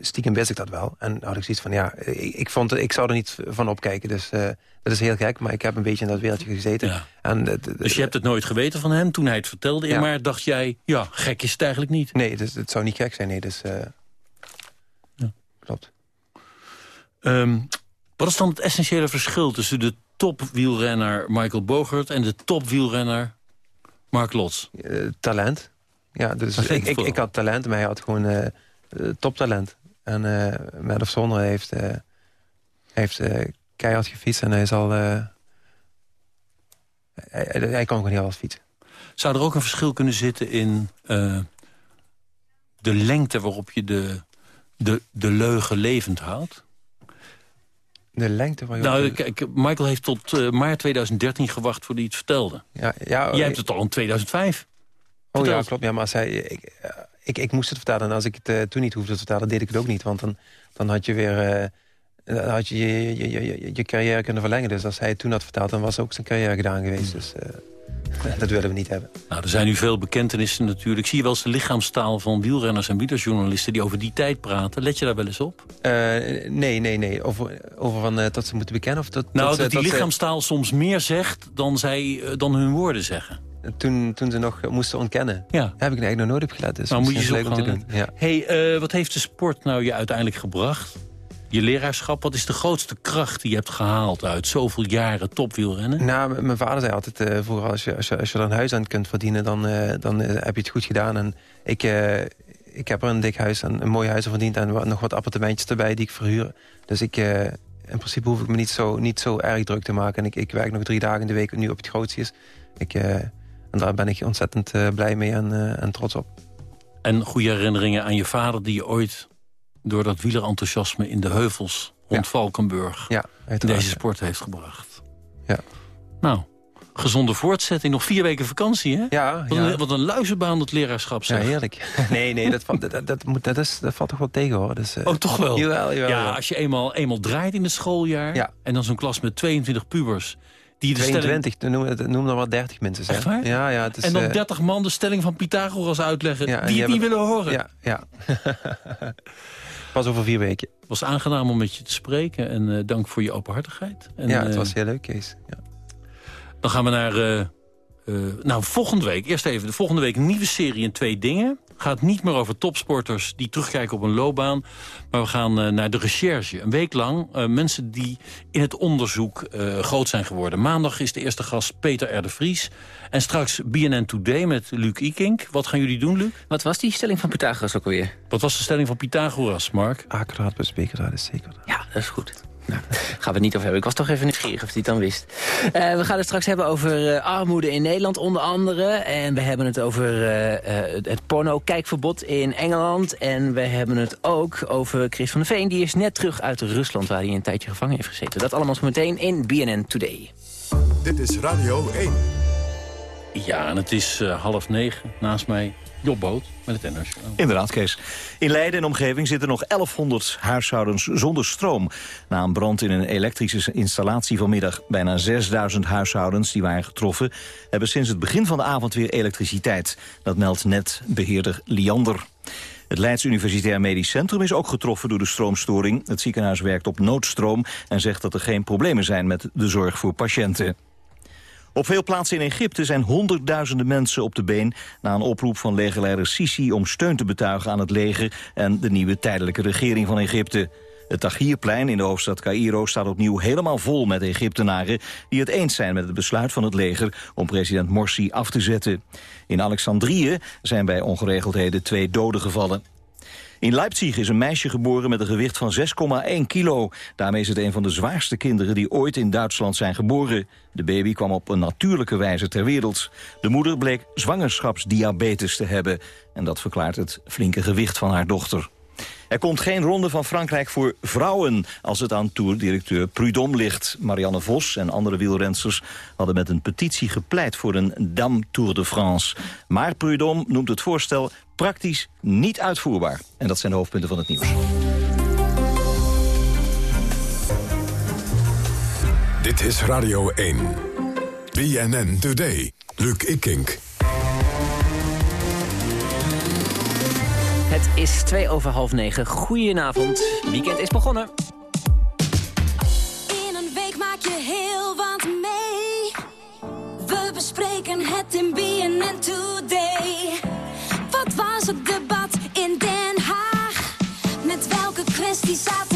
stiekem wist ik dat wel. En had ik zoiets van ja, ik, ik, vond, ik zou er niet van opkijken. Dus uh, dat is heel gek, maar ik heb een beetje in dat wereldje gezeten. Ja. En, de, de, dus je hebt het nooit geweten van hem toen hij het vertelde. Ja. Maar dacht jij, ja, gek is het eigenlijk niet. Nee, dus, het zou niet gek zijn. Nee, dus uh, ja. klopt. Um, wat is dan het essentiële verschil tussen de topwielrenner Michael Bogert... en de topwielrenner Mark Lots? Uh, talent. Ja, dus ik, ik, ik, had talent, maar hij had gewoon uh, toptalent. En uh, met of zonder heeft, uh, heeft keihard gefietst en hij is al... Hij, hij, kan gewoon heel hard fietsen. Zou er ook een verschil kunnen zitten in de lengte waarop je de, de, de leugen levend houdt? De lengte van je... Nou, kijk, Michael heeft tot maart 2013 gewacht voordat hij het vertelde. Ja, ja, Jij hebt het al in 2005. Oh ja, klopt. Ja, maar als hij, ik, ik, ik moest het vertellen. En als ik het uh, toen niet hoefde te vertellen, deed ik het ook niet. Want dan, dan had je weer uh, had je je, je, je, je, carrière kunnen verlengen. Dus als hij het toen had verteld, dan was ook zijn carrière gedaan geweest. Dus uh, (laughs) dat willen we niet hebben. Nou, er zijn nu veel bekentenissen natuurlijk. Zie je wel eens de lichaamstaal van wielrenners en wielerjournalisten... die over die tijd praten. Let je daar wel eens op? nee, nee, nee. Over, over van, dat ze moeten bekennen? Of dat, nou, dat, dat die dat lichaamstaal ze... soms meer zegt dan, zij, dan hun woorden zeggen. Toen, toen ze nog moesten ontkennen. Ja. Heb ik eigenlijk nog nooit op gelet. Dus nou, moet je zo leuk om te doen. Ja. Hey, uh, wat heeft de sport nou je uiteindelijk gebracht? Je leraarschap, wat is de grootste kracht die je hebt gehaald uit zoveel jaren topwielrennen? Nou, mijn vader zei altijd, uh, vroeger als je, als, je, als je er een huis aan kunt verdienen, dan, uh, dan heb je het goed gedaan. En ik, ik heb er een dik huis en een mooi huis aan verdiend... en nog wat appartementjes erbij die ik verhuur. Dus ik, in principe hoef ik me niet zo, niet zo erg druk te maken. En ik, ik werk nog drie dagen in de week nu op het grootste is. Ik, uh, en daar ben ik ontzettend uh, blij mee en, en trots op. En goede herinneringen aan je vader die je ooit... door dat wielerenthousiasme in de heuvels rond ja. Valkenburg... Ja, deze sport heeft gebracht. Ja. Nou, gezonde voortzetting. Nog vier weken vakantie, hè? Ja. Wat, ja. Een, wat een luizenbaan, dat leraarschap, zeg. Ja, heerlijk. (laughs) Nee, nee, dat, valt, dat, dat, moet, dat, is, dat valt toch wel tegen, hoor. Dus, uh, oh, toch wel? Jawel, jawel, ja, als je eenmaal, eenmaal draait in het schooljaar... Ja. en dan zo'n klas met 22 pubers... Die de 22, stelling... noem, noem dan wel 30 mensen. Waar? Ja, ja, het is, en dan uh... 30 man de stelling van Pythagoras uitleggen... Ja, die het niet willen horen. Ja, ja. (laughs) Pas over vier weken. Het was aangenaam om met je te spreken. En uh, dank voor je openhartigheid. En, ja, het was heel leuk, Kees. Ja. Dan gaan we naar... Uh, nou, volgende week, eerst even, de volgende week een nieuwe serie in twee dingen. Gaat niet meer over topsporters die terugkijken op een loopbaan. Maar we gaan uh, naar de recherche. Een week lang uh, mensen die in het onderzoek groot zijn geworden. Maandag is de eerste gast Peter R. de Vries. En straks BNN Today met Luc Ikink. Wat gaan jullie doen, Luc? Wat was die stelling van Pythagoras ook alweer? Wat was de stelling van Pythagoras, Mark? A kwadraat plus B kwadraat is C kwadraat. Ja, dat is goed. Nou, gaan we het niet over hebben. Ik was toch even nieuwsgierig of hij het dan wist. Uh, we gaan het straks hebben over uh, armoede in Nederland onder andere. En we hebben het over uh, het porno-kijkverbod in Engeland. En we hebben het ook over Chris van der Veen. Die is net terug uit Rusland waar hij een tijdje gevangen heeft gezeten. Dat allemaal zo meteen in BNN Today. Dit is Radio 1. Ja, en het is half negen naast mij. Job Boot met het NRC. Inderdaad, Kees. In Leiden en omgeving zitten nog 1100 huishoudens zonder stroom. Na een brand in een elektrische installatie vanmiddag. Bijna 6000 huishoudens die waren getroffen... hebben sinds het begin van de avond weer elektriciteit. Dat meldt netbeheerder Liander. Het Leids Universitair Medisch Centrum is ook getroffen door de stroomstoring. Het ziekenhuis werkt op noodstroom en zegt dat er geen problemen zijn met de zorg voor patiënten. Op veel plaatsen in Egypte zijn honderdduizenden mensen op de been... na een oproep van legerleider Sisi om steun te betuigen aan het leger... en de nieuwe tijdelijke regering van Egypte. Het Tahrirplein in de hoofdstad Cairo staat opnieuw helemaal vol met Egyptenaren... die het eens zijn met het besluit van het leger om president Morsi af te zetten. In Alexandrië zijn bij ongeregeldheden twee doden gevallen. In Leipzig is een meisje geboren met een gewicht van 6,1 kilo. Daarmee is het een van de zwaarste kinderen die ooit in Duitsland zijn geboren. De baby kwam op een natuurlijke wijze ter wereld. De moeder bleek zwangerschapsdiabetes te hebben. En dat verklaart het flinke gewicht van haar dochter. Er komt geen ronde van Frankrijk voor vrouwen als het aan toerdirecteur Prudhomme ligt. Marianne Vos en andere wielrensters hadden met een petitie gepleit voor een Dame Tour de France. Maar Prudhomme noemt het voorstel praktisch niet uitvoerbaar. En dat zijn de hoofdpunten van het nieuws. Dit is Radio 1. BNN Today. Luc Ikink. Het is twee over half negen. Goedenavond. Weekend is begonnen. In een week maak je heel wat mee. We bespreken het in BNN Today. Welke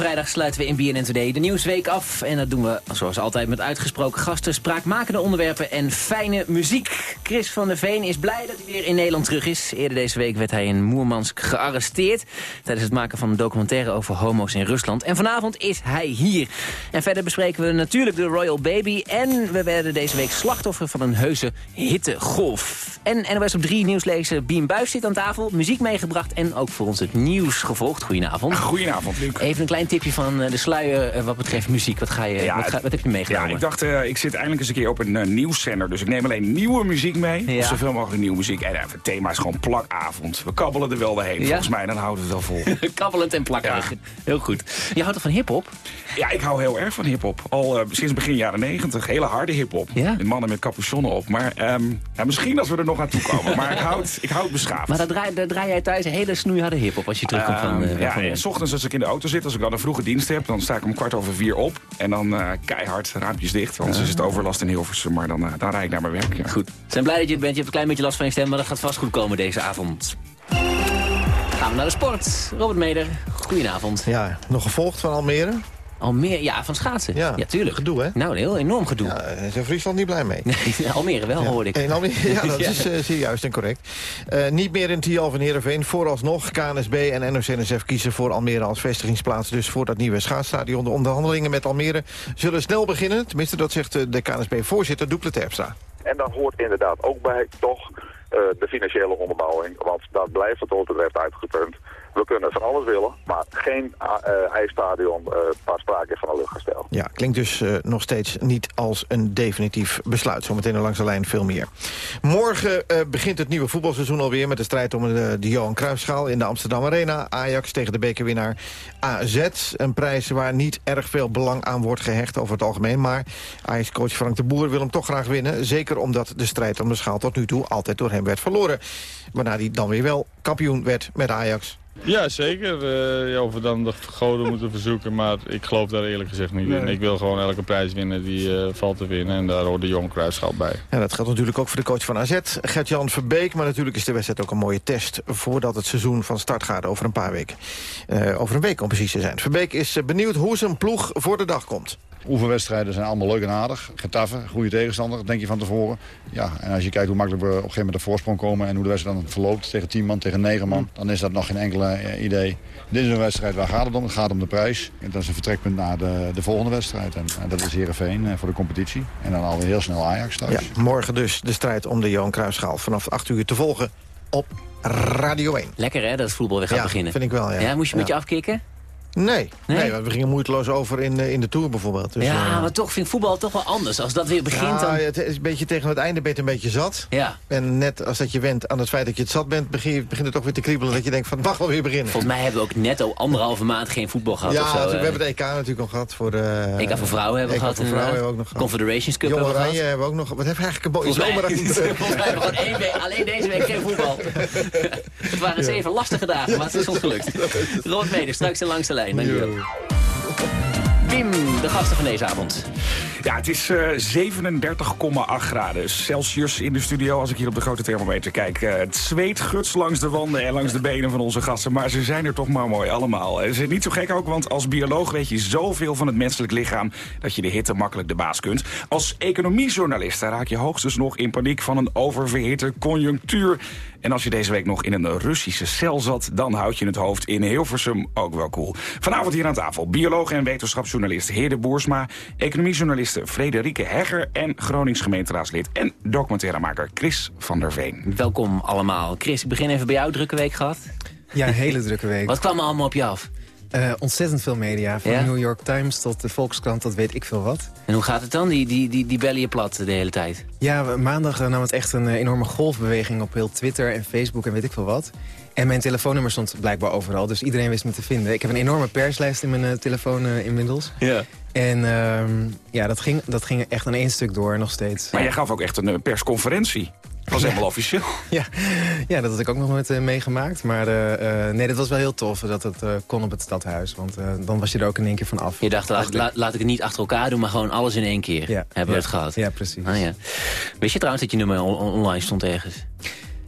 vrijdag sluiten we in BNN Today de Nieuwsweek af. En dat doen we zoals altijd met uitgesproken gasten, spraakmakende onderwerpen en fijne muziek. Chris van der Veen is blij dat hij weer in Nederland terug is. Eerder deze week werd hij in Moermansk gearresteerd... tijdens het maken van een documentaire over homo's in Rusland. En vanavond is hij hier. En verder bespreken we natuurlijk de Royal Baby... en we werden deze week slachtoffer van een heuse hittegolf. En NOS op 3 nieuwslezer Bien Buis zit aan tafel, muziek meegebracht... en ook voor ons het nieuws gevolgd. Goedenavond. Goedenavond, Luc. Even een klein tipje van eh, de sluier eh, wat betreft muziek. Wat, ga je, Ja, wat, ga- wat heb je meegenomen? Ja, ik dacht, eh, ik zit eindelijk eens een keer op een eh, nieuwszender. Dus ik neem alleen nieuwe muziek mee. Ja. Zoveel mogelijk nieuwe muziek. En eh, het thema is gewoon plakavond. We kabbelen er wel doorheen. Ja? Volgens mij, dan houden we het wel vol. (laughs) Kabbelend en plakkerig. Heel goed. Je houdt er van hiphop? Ja, ik hou heel erg van hiphop. Al sinds begin jaren negentig. Hele harde hiphop. Met mannen met capuchonnen op. Maar ehm, ja, misschien als we er nog aan toe komen. maar ik houd, ik houd beschaafd. Maar daar draai, daar draai jij thuis een hele snoeiharde hiphop als je terugkomt van, Ehm, eh, ja, van en werk. s ochtends als ik in de auto zit, als ik dan een vroege dienst heb, dan sta ik om kwart over vier op. En dan uh, keihard, raampjes dicht. Anders is het overlast in Hilversum, maar dan, uh, dan rijd ik naar mijn werk. Ja. Goed. We zijn blij dat je het bent. Je hebt een klein beetje last van je stem, maar dat gaat vast goed komen deze avond. Gaan we naar de sport. Robert Meder, goedenavond. Ja, nog gevolgd van Almere? Almere, ja, van schaatsen. Ja, ja tuurlijk. Gedoe, hè? Nou, een heel enorm gedoe. Ja, is in Friesland niet blij mee. Nee, Almere wel, ja. hoorde ik. In Almere, ja, dat (laughs) is uh, serieus en correct. Uh, niet meer in Tial van Heerenveen. Vooralsnog, KNSB en NOC-NSF kiezen voor Almere als vestigingsplaats. Dus voor dat nieuwe schaatsstadion. De onderhandelingen met Almere zullen snel beginnen. Tenminste, dat zegt uh, de KNSB-voorzitter Doekle Terpstra. En dan hoort inderdaad ook bij toch de financiële onderbouwing. Want dat blijft wat ons betreft uitgepunt. We kunnen van alles willen, maar geen uh, ijsstadion uh, waar sprake van een luchtgestel. Ja, klinkt dus nog steeds niet als een definitief besluit. Zometeen langs de lijn veel meer. Morgen begint het nieuwe voetbalseizoen alweer... met de strijd om de, de Johan Cruijffschaal in de Amsterdam Arena. Ajax tegen de bekerwinnaar AZ. Een prijs waar niet erg veel belang aan wordt gehecht over het algemeen. Maar Ajax-coach Frank de Boer wil hem toch graag winnen. Zeker omdat de strijd om de schaal tot nu toe altijd door hem werd verloren. Waarna hij dan weer wel kampioen werd met Ajax. Ja, zeker. Uh, ja, of we dan de goden moeten verzoeken, maar ik geloof daar eerlijk gezegd niet nee. in. Ik wil gewoon elke prijs winnen die uh, valt te winnen en daar hoort de Jong Kruisschap bij. Ja, dat geldt natuurlijk ook voor de coach van AZ, Gert-Jan Verbeek. Maar natuurlijk is de wedstrijd ook een mooie test voordat het seizoen van start gaat over een paar weken. Uh, over een week om precies te zijn. Verbeek is benieuwd hoe zijn ploeg voor de dag komt. Oefenwedstrijden zijn allemaal leuk en aardig. Getafe, goede tegenstander, denk je van tevoren. Ja, en als je kijkt hoe makkelijk we op een gegeven moment de voorsprong komen... en hoe de wedstrijd dan verloopt tegen 10 man, tegen 9 man... dan is dat nog geen enkele uh, idee. Dit is een wedstrijd, waar gaat het om? Het gaat om de prijs. En dat is een vertrekpunt naar de, de volgende wedstrijd. En, en dat is Heerenveen uh, voor de competitie. En dan alweer heel snel Ajax thuis. Ja, morgen dus de strijd om de Johan Cruijffschaal. Vanaf 8 uur te volgen op Radio 1. Lekker hè, dat het voetbal weer gaat ja, beginnen. vind ik wel, ja. ja moest je ja. met je afkicken? Nee, nee? nee we gingen moeiteloos over in, in de Tour bijvoorbeeld. Dus, ja, uh, maar toch vind ik voetbal toch wel anders. Als dat weer begint ja, dan... Het is een beetje tegen het einde ben je een beetje zat. Ja. En net als dat je went aan het feit dat je het zat bent... begin, begint het toch weer te kriebelen dat je denkt van het mag wel weer beginnen. Volgens mij hebben we ook net al anderhalve maand geen voetbal gehad ja, of zo. we hebben het EK natuurlijk nog gehad. Voor EK voor vrouwen hebben we EK gehad. voor vrouwen hebben we ook nog gehad. Confederations Cup Jong hebben we gehad. hebben we ook nog Wat hebben we eigenlijk een mooie zomer achter Volgens mij hebben we gewoon één week, alleen deze week geen voetbal. (laughs) het waren zeven lastige dagen, maar het is ons gelukt. (laughs) Meder, straks in langs de lijn. Dankjewel. Wim, de gasten van deze avond. Ja, het is uh, 37,8 graden Celsius in de studio als ik hier op de grote thermometer kijk. Uh, het zweet guts langs de wanden en langs de benen van onze gasten. Maar ze zijn er toch maar mooi allemaal. Het is niet zo gek ook, want als bioloog weet je zoveel van het menselijk lichaam... dat je de hitte makkelijk de baas kunt. Als economiejournalist raak je hoogstens nog in paniek van een oververhitte conjunctuur. En als je deze week nog in een Russische cel zat... dan houd je het hoofd in Hilversum ook wel cool. Vanavond hier aan tafel bioloog en wetenschapsjournalist Heerde Boersma... economiejournaliste Frederike Hegger... en Gronings gemeenteraadslid en documentairemaker Chris van der Veen. Welkom allemaal. Chris, ik begin even bij jou. Drukke week gehad? Ja, een hele drukke week. Wat kwam er allemaal op je af? Uh, ontzettend veel media. Van ja? de New York Times tot de Volkskrant, tot weet ik veel wat. En hoe gaat het dan? Die, die, die, die bellen je plat de hele tijd? Ja, maandag uh, nam het echt een uh, enorme golfbeweging op heel Twitter en Facebook en weet ik veel wat. En mijn telefoonnummer stond blijkbaar overal, dus iedereen wist me te vinden. Ik heb een enorme perslijst in mijn telefoon inmiddels. Ja. En ja, dat ging, dat ging echt aan één stuk door, nog steeds. Maar jij gaf ook echt een persconferentie. Dat was helemaal officieel. (laughs) Ja, ja, dat had ik ook nog nooit uh, meegemaakt. Maar uh, uh, nee, dat was wel heel tof dat het kon op het stadhuis. Want dan was je er ook in één keer van af. Je dacht, laat, la, laat ik het niet achter elkaar doen, maar gewoon alles in één keer. Ja, hebben ja, we het gehad. Ja, precies. Ah, ja. Weet je trouwens dat je nummer on online stond ergens?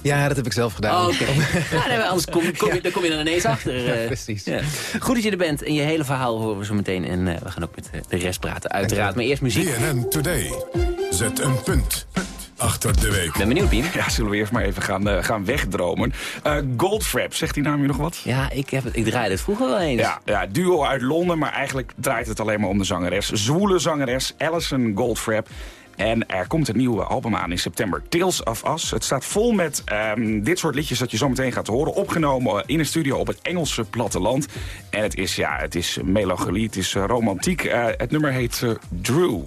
Ja, dat heb ik zelf gedaan. Oh, Oké. (laughs) Okay. ja, nee, anders kom, kom je, dan kom je er ineens achter. Ja, precies. Ja. Goed dat je er bent. En je hele verhaal horen we zo meteen. En we gaan ook met de rest praten, uiteraard. Maar eerst muziek. BNN Today. Zet een punt achter de week. Ben benieuwd, Piem. Ja, zullen we eerst maar even gaan, uh, gaan wegdromen. Uh, Goldfrapp, zegt die naam je nog wat? Ja, ik, heb het, ik draaide het vroeger wel eens. Ja, ja, duo uit Londen, maar eigenlijk draait het alleen maar om de zangeres. Zwoele zangeres Alison Goldfrapp. En er komt een nieuwe album aan in september, Tales of Us. Het staat vol met um, dit soort liedjes dat je zo meteen gaat horen. Opgenomen in een studio op het Engelse platteland. En het is, ja, het is melancholie, het is uh, romantiek. het nummer heet Drew.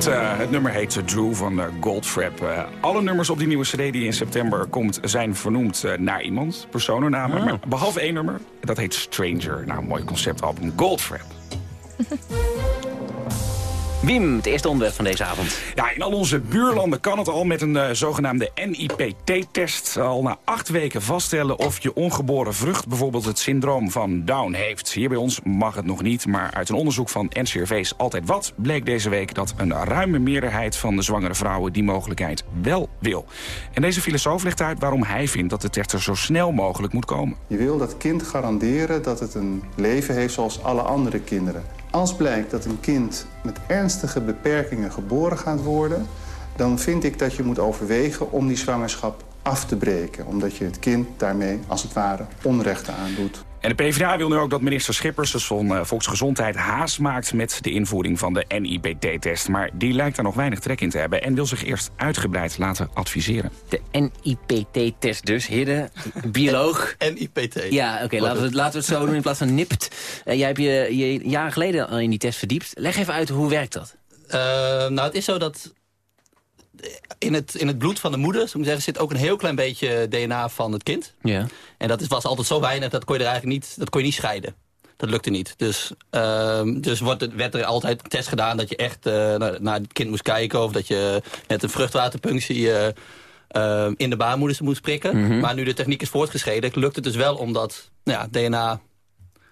Het, uh, het nummer heet Drew van uh, Goldfrapp. Uh, alle nummers op die nieuwe cd die in september komt... zijn vernoemd naar iemand, personennamen. Maar behalve één nummer, dat heet Stranger. Nou, een mooi conceptalbum, Goldfrapp. (laughs) Wim, het eerste onderwerp van deze avond. Ja, in al onze buurlanden kan het al met een uh, zogenaamde NIPT-test. Al na acht weken vaststellen of je ongeboren vrucht bijvoorbeeld het syndroom van Down heeft. Hier bij ons mag het nog niet, maar uit een onderzoek van NCRV's Altijd Wat... bleek deze week dat een ruime meerderheid van de zwangere vrouwen die mogelijkheid wel wil. En deze filosoof legt uit waarom hij vindt dat de test er zo snel mogelijk moet komen. Je wil dat kind garanderen dat het een leven heeft zoals alle andere kinderen. Als blijkt dat een kind met ernstige beperkingen geboren gaat worden... dan vind ik dat je moet overwegen om die zwangerschap af te breken. Omdat je het kind daarmee, als het ware, onrechten aandoet. En de PvdA wil nu ook dat minister Schippers dus van uh, Volksgezondheid haast maakt met de invoering van de NIPT-test. Maar die lijkt daar nog weinig trek in te hebben en wil zich eerst uitgebreid laten adviseren. De NIPT-test dus, Hidde, bioloog. (laughs) NIPT. Ja, oké, laten, we, laten we het zo doen in plaats van NIPT. Uh, jij hebt je, je jaren geleden al in die test verdiept. Leg even uit, hoe werkt dat? Uh, nou, het is zo dat in het, in het bloed van de moeder zeggen, zit ook een heel klein beetje DNA van het kind. Ja. En dat is, was altijd zo weinig, dat kon je er eigenlijk niet, dat kon je niet scheiden. Dat lukte niet. Dus, uh, dus wordt, werd er altijd een test gedaan dat je echt uh, naar, naar, het kind moest kijken... of dat je met een vruchtwaterpunctie uh, in de baarmoeder moest prikken. Mhm. Mm -hmm. Maar nu de techniek is voortgeschreden, lukt het dus wel om dat nou ja, DNA...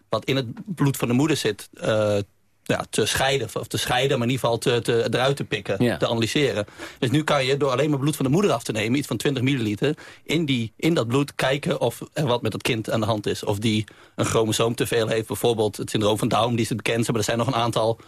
wat in het bloed van de moeder zit ja, te scheiden, of te scheiden, maar in ieder geval te, te, eruit te pikken, ja. te analyseren. Dus nu kan je door alleen maar bloed van de moeder af te nemen, iets van 20 milliliter, in, die, in dat bloed kijken of er wat met dat kind aan de hand is. Of die een chromosoom te veel heeft, bijvoorbeeld het syndroom van Down, die is het bekendste, maar er zijn nog een aantal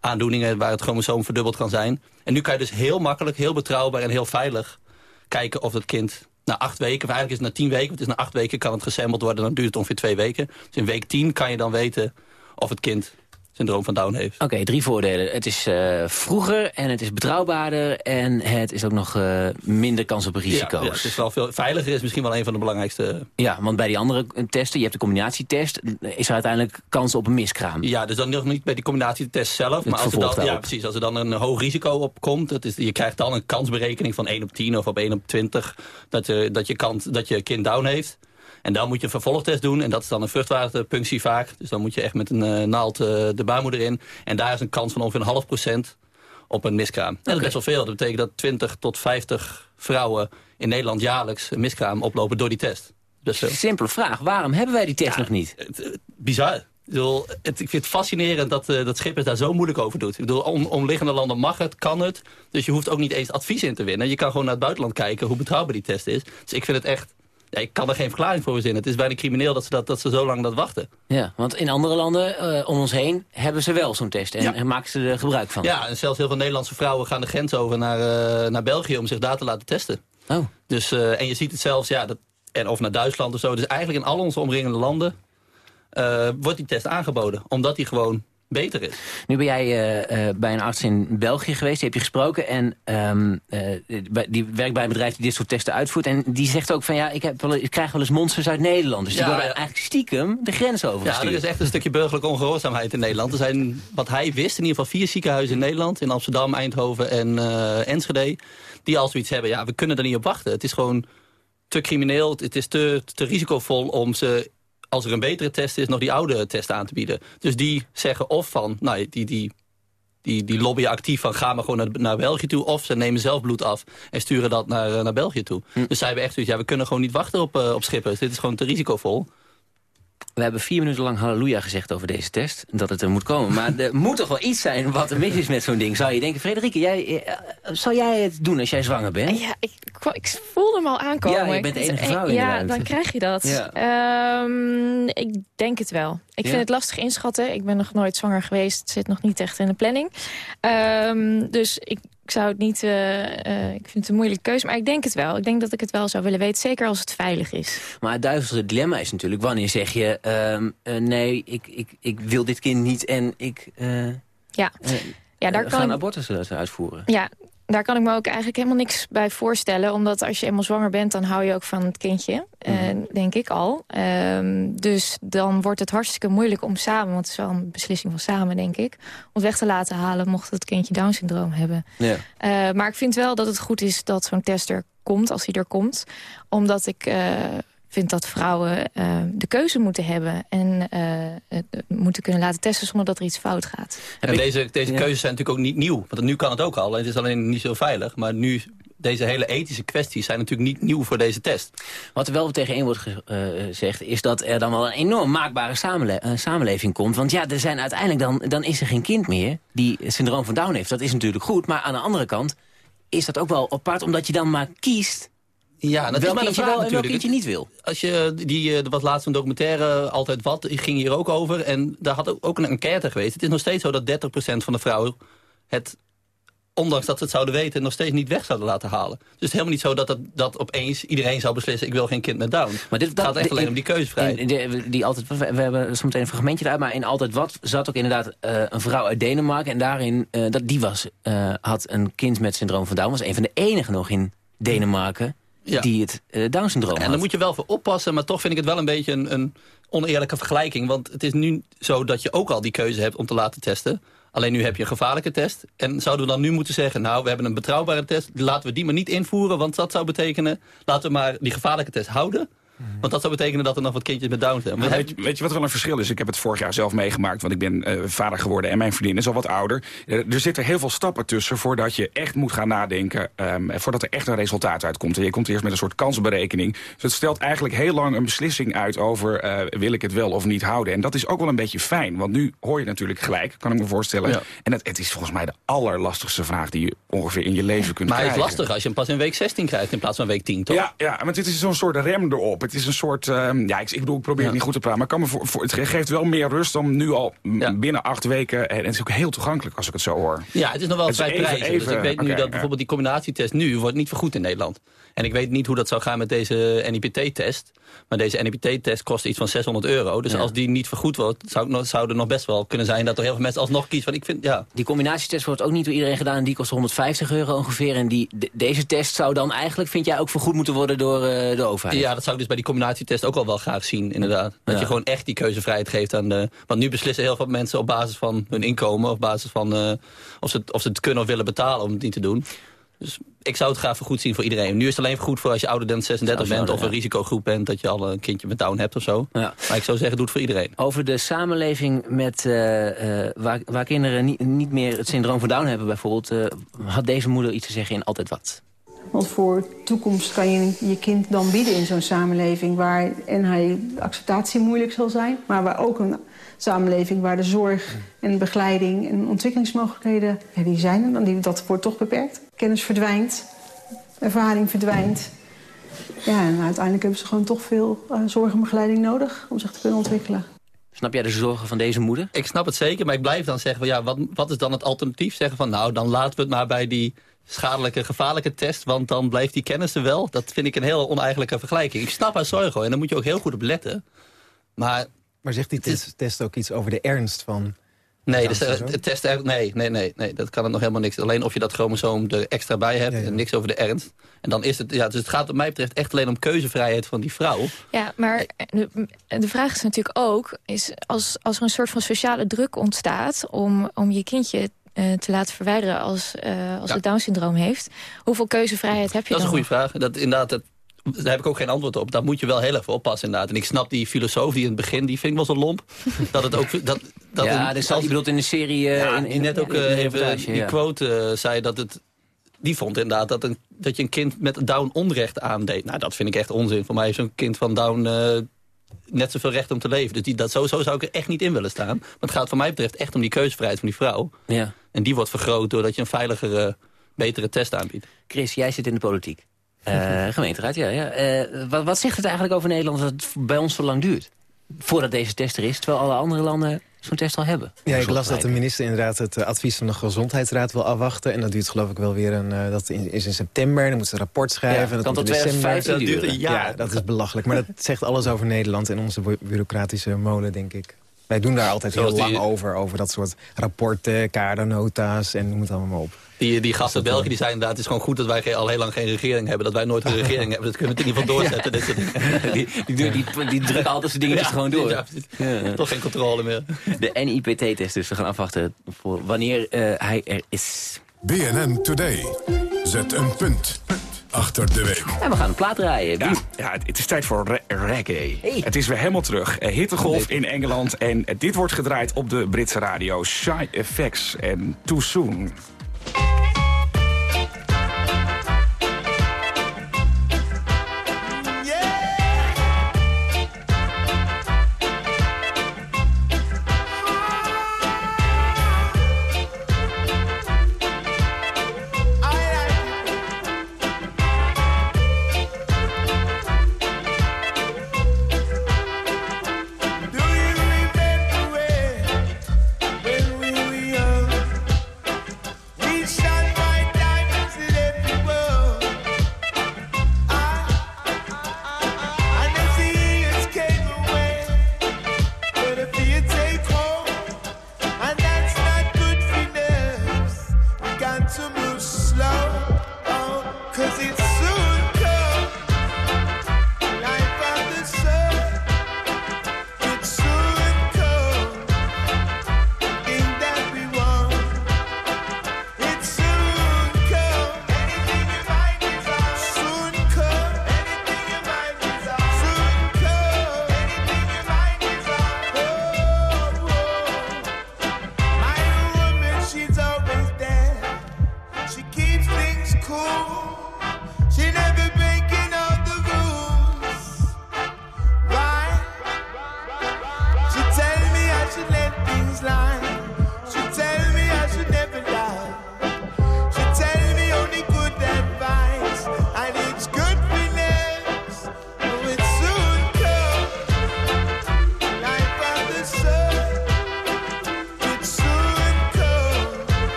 aandoeningen waar het chromosoom verdubbeld kan zijn. En nu kan je dus heel makkelijk, heel betrouwbaar en heel veilig kijken of dat kind na acht weken, of eigenlijk is het na tien weken, want het is na acht weken kan het gesampled worden, dan duurt het ongeveer twee weken. Dus in week tien kan je dan weten of het kind syndroom van Down heeft. Oké, okay, drie voordelen. Het is uh, vroeger en het is betrouwbaarder... en het is ook nog uh, minder kans op risico's. Ja, ja, het is wel veel veiliger, is misschien wel een van de belangrijkste... Ja, want bij die andere testen, je hebt de combinatietest... is er uiteindelijk kans op een miskraam. Ja, dus dan nog niet bij die combinatietest zelf. maar als er, dan, ja, precies, als er dan een hoog risico op komt... Dat is, je krijgt dan een kansberekening van 1 op 10 of op 1 op 20... dat je, dat je, kans, dat je kind Down heeft... En dan moet je een vervolgtest doen. En dat is dan een vruchtwaterpunctie vaak. Dus dan moet je echt met een uh, naald uh, de baarmoeder in. En daar is een kans van ongeveer een half procent op een miskraam. En dat is best wel veel. Dat betekent dat 20 tot 50 vrouwen in Nederland jaarlijks een miskraam oplopen door die test. Dus Simpele vraag. Waarom hebben wij die test ja, nog niet? Bizar. Ik, bedoel, het, ik vind het fascinerend dat, uh, dat Schippers daar zo moeilijk over doet. Ik bedoel, om, omliggende landen mag het, kan het. Dus je hoeft ook niet eens advies in te winnen. Je kan gewoon naar het buitenland kijken hoe betrouwbaar die test is. Dus ik vind het echt ja, ik kan er geen verklaring voor verzinnen. Het is bijna crimineel dat ze, dat, dat ze zo lang dat wachten. Ja, want in andere landen uh, om ons heen hebben ze wel zo'n test. En, ja. en, maken ze er gebruik van. Ja, en zelfs heel veel Nederlandse vrouwen gaan de grens over naar, uh, naar België... om zich daar te laten testen. Oh. Dus, uh, en je ziet het zelfs, ja, dat, en of naar Duitsland of zo. Dus eigenlijk in al onze omringende landen wordt die test aangeboden. Omdat die gewoon beter is. Nu ben jij uh, uh, bij een arts in België geweest, die heb je gesproken. En um, uh, die werkt bij een bedrijf die dit soort testen uitvoert. En die zegt ook van ja, ik, heb wel, ik krijg wel eens monsters uit Nederland. Dus die Ja, worden ja. eigenlijk stiekem de grens Ja, overgestuurd. er is echt een stukje burgerlijke ongehoorzaamheid in Nederland. Er zijn, wat hij wist, in ieder geval vier ziekenhuizen in Nederland. In Amsterdam, Eindhoven en eh, Enschede. Die al zoiets hebben, ja, we kunnen er niet op wachten. Het is gewoon te crimineel, het is te, te risicovol om ze als er een betere test is, nog die oude test aan te bieden. Dus die zeggen of van, nou, die, die, die, die lobbyen actief van ga maar gewoon naar, naar België toe. Of ze nemen zelf bloed af en sturen dat naar, eh, naar België toe. Dus zij hebben echt zoiets, ja, we kunnen gewoon niet wachten op, eh, op Schippers. Dit is gewoon te risicovol. We hebben vier minuten lang halleluja gezegd over deze test. Dat het er moet komen. Maar er (laughs) moet toch wel iets zijn wat er mis is met zo'n ding. Zou je denken, Frederike, jij, eh, zou jij het doen als jij zwanger bent? Ja, ik, ik, voelde hem al aankomen. Ja, je bent de enige vrouw in de Ja, dan krijg je dat. Ja. Ehm, ik denk het wel. Ik Ja? vind het lastig inschatten. Ik ben nog nooit zwanger geweest. Het zit nog niet echt in de planning. Ehm, dus ik, ik zou het niet... eh, eh, ik vind het een moeilijke keuze, maar ik denk het wel. Ik denk dat ik het wel zou willen weten. Zeker als het veilig is. Maar het duivelse dilemma is natuurlijk... wanneer zeg je... ehm, eh, nee, ik, ik, ik wil dit kind niet en ik... Ja, ja daar kan ga een ik... abortus uitvoeren. Ja, daar kan ik me ook eigenlijk helemaal niks bij voorstellen. Omdat als je eenmaal zwanger bent, dan hou je ook van het kindje. eh, Mhm. denk ik al. Ehm, dus dan wordt het hartstikke moeilijk om samen... want het is wel een beslissing van samen, denk ik... om het weg te laten halen mocht het kindje Down-syndroom hebben. Ja. Eh, maar ik vind wel dat het goed is dat zo'n test er komt, als hij er komt. Omdat ik vind dat vrouwen eh, de keuze moeten hebben... en eh, moeten kunnen laten testen zonder dat er iets fout gaat. En deze, deze keuzes zijn natuurlijk ook niet nieuw. Want nu kan het ook al. Het is alleen niet zo veilig. Maar nu, deze hele ethische kwesties zijn natuurlijk niet nieuw voor deze test. Wat er wel tegenin wordt eh, gezegd... is dat er dan wel een enorm maakbare samenle samenleving komt. Want ja, er zijn uiteindelijk dan, dan is er geen kind meer... die het syndroom van Down heeft. Dat is natuurlijk goed. Maar aan de andere kant is dat ook wel apart... omdat je dan maar kiest... Ja, dat is welk de kindje wel welk natuurlijk. niet wil. Als je, die, eh, er was laatst een documentaire, Altijd Wat, die ging hier ook over. En daar had ook een enquête geweest. Het is nog steeds zo dat 30% van de vrouwen het, ondanks dat ze het zouden weten, nog steeds niet weg zouden laten halen. Dus het is helemaal niet zo dat, het, dat opeens iedereen zou beslissen, ik wil geen kind met Down. Maar dit, het gaat echt dat- alleen om die keuzevrijheid. in- in- die altijd, we, hebben zometeen een fragmentje eruit, maar in Altijd Wat zat ook inderdaad eh, een vrouw uit Denemarken. En daarin, eh, dat, die was, had een kind met syndroom van Down. Was een van de enigen nog in Denemarken Ja. die het eh, Down-syndroom En had. daar moet je wel voor oppassen, maar toch vind ik het wel een beetje een, een oneerlijke vergelijking. Want het is nu zo dat je ook al die keuze hebt om te laten testen. Alleen nu heb je een gevaarlijke test. En zouden we dan nu moeten zeggen, nou, we hebben een betrouwbare test. Laten we die maar niet invoeren, want dat zou betekenen... laten we maar die gevaarlijke test houden. Want dat zou betekenen dat er nog wat kindjes met Down zijn. Weet, je, weet je wat wel een verschil is? Ik heb het vorig jaar zelf meegemaakt, want ik ben eh, vader geworden en mijn vriendin is al wat ouder. Eh, er zitten heel veel stappen tussen voordat je echt moet gaan nadenken, en voordat er echt een resultaat uitkomt. En je komt eerst met een soort kansberekening. Dus het stelt eigenlijk heel lang een beslissing uit over eh, wil ik het wel of niet houden. En dat is ook wel een beetje fijn, want nu hoor je natuurlijk gelijk, kan ik me voorstellen. Ja. En het, het is volgens mij de allerlastigste vraag die je ongeveer in je leven kunt maar het krijgen. is lastig als je hem pas in week 16 krijgt in plaats van week 10, toch? Ja, ja, maar dit is zo'n soort rem erop. Het is een soort, ehm, ja, ik, ik bedoel, ik probeer het niet goed te praten, maar kan me voor, voor- het geeft wel meer rust om nu al binnen acht weken, en het is ook heel toegankelijk als ik het zo hoor. Ja, het is nog wel vrij prijzig. dus ik weet nu dat bijvoorbeeld die combinatietest nu wordt niet vergoed in Nederland. En ik weet niet hoe dat zou gaan met deze NIPT-test. Maar deze NIPT-test kost iets van 600 euro. Dus Ja. als die niet vergoed wordt, zou, nog, zou er nog best wel kunnen zijn... dat er heel veel mensen alsnog kiezen van ik vind, ja... Die combinatietest wordt ook niet door iedereen gedaan. Die kost 150 euro ongeveer. En die, de- deze test zou dan eigenlijk, vind jij, ook vergoed moeten worden door eh, de overheid? Ja, dat zou ik dus bij die combinatietest ook al wel graag zien, inderdaad. Dat Ja. je gewoon echt die keuzevrijheid geeft aan de... Want nu beslissen heel veel mensen op basis van hun inkomen... op basis van eh, of, ze, het- of ze het kunnen of willen betalen om het niet te doen. Dus ik zou het graag vergoed zien voor iedereen. Nu is het alleen vergoed voor als je ouder dan 36 Zou bent... of een ja. risicogroep bent dat je al een kindje met Down hebt of zo. Ja. Maar ik zou zeggen, doe het voor iedereen. Over de samenleving met, eh, eh, waar, waar kinderen niet, niet meer het syndroom van Down hebben bijvoorbeeld... eh, had deze moeder iets te zeggen in Altijd Wat. Wat voor toekomst kan je je kind dan bieden in zo'n samenleving... waar en hij acceptatie moeilijk zal zijn... maar waar ook een samenleving waar de zorg en begeleiding en ontwikkelingsmogelijkheden... Ja, die zijn er dan, die, dat wordt toch beperkt. Kennis verdwijnt, ervaring verdwijnt. Ja, en uiteindelijk hebben ze gewoon toch veel eh, zorg en begeleiding nodig... om zich te kunnen ontwikkelen. Snap jij de zorgen van deze moeder? Ik snap het zeker, maar ik blijf dan zeggen... Van, ja, wat, wat is dan het alternatief? Zeggen van, nou, dan laten we het maar bij die schadelijke, gevaarlijke test... want dan blijft die kennis er wel. Dat vind ik een heel oneigenlijke vergelijking. Ik snap haar zorgen, hoor, en daar moet je ook heel goed op letten. Maar Maar zegt die test, test ook iets over de ernst van... Nee, dus, eh, het test er, nee, nee, nee, nee, dat kan er nog helemaal niks. Alleen of je dat chromosoom er extra bij hebt en niks over de ernst. En dan is het, ja, dus het gaat wat mij betreft echt alleen om keuzevrijheid van die vrouw. Ja, maar de, vraag is natuurlijk ook... Is als, als er een soort van sociale druk ontstaat... om, om je kindje eh, te laten verwijderen als, eh, als Ja. het Down-syndroom heeft... hoeveel keuzevrijheid heb je Dat is een goede vraag. Dat, inderdaad, dat, daar heb ik ook geen antwoord op. Daar moet je wel heel even oppassen inderdaad. En ik snap die filosoof die in het begin, die vind ik wel zo lomp. (laughs) dat het ook... Dat, dat ja, een- dus je bedoelt in de serie... eh, Ja, in, net ook in- eh, even die ja. quote eh, zei dat het... Die vond inderdaad dat, een, dat je een kind met Down onrecht aandeed. Nou, dat vind ik echt onzin. Voor mij heeft zo'n kind van Down eh, net zoveel recht om te leven. Dus die, dat, sowieso zou ik er echt niet in willen staan. Maar het gaat voor mij betreft echt om die keuzevrijheid van die vrouw. Ja. En die wordt vergroot doordat je een veiligere, betere test aanbiedt. Chris, jij zit in de politiek. Eh, gemeenteraad, ja. ja. Eh, wat, wat zegt het eigenlijk over Nederland dat het bij ons zo lang duurt? Voordat deze test er is, terwijl alle andere landen zo'n test al hebben. Ja, ik las dat de minister inderdaad het eh, advies van de Gezondheidsraad wil afwachten. En dat duurt geloof ik wel weer een... eh, dat in- is in september, dan moeten ze een rapport schrijven. Ja, en dat kan tot december. 2015 duren. Ja, dat is belachelijk. Maar dat zegt alles over Nederland en onze bu- bureaucratische molen, denk ik. Wij doen daar altijd Zoals heel die- lang over. Over dat soort rapporten, kadernota's en noem het allemaal maar op. Die, die gasten uit België die zijn inderdaad, het is gewoon goed dat wij geen- al heel lang geen regering hebben. Dat wij nooit een (laughs) regering hebben. Dat kunnen we in ieder geval doorzetten. Dingen. (laughs) die, die, die, die drukken altijd zijn dingetjes Ja, gewoon door. ja. Toch geen controle meer. De NIPT-test, dus we gaan afwachten voor wanneer eh, hij er is. BNN Today. Zet een punt achter de week. En we gaan een plaat draaien. Ja, ja, het- het is tijd voor re- reggae. Het is weer helemaal terug. Eh, Hittegolf in Engeland. En dit wordt gedraaid op de Britse radio. Shy Effects en Too Soon.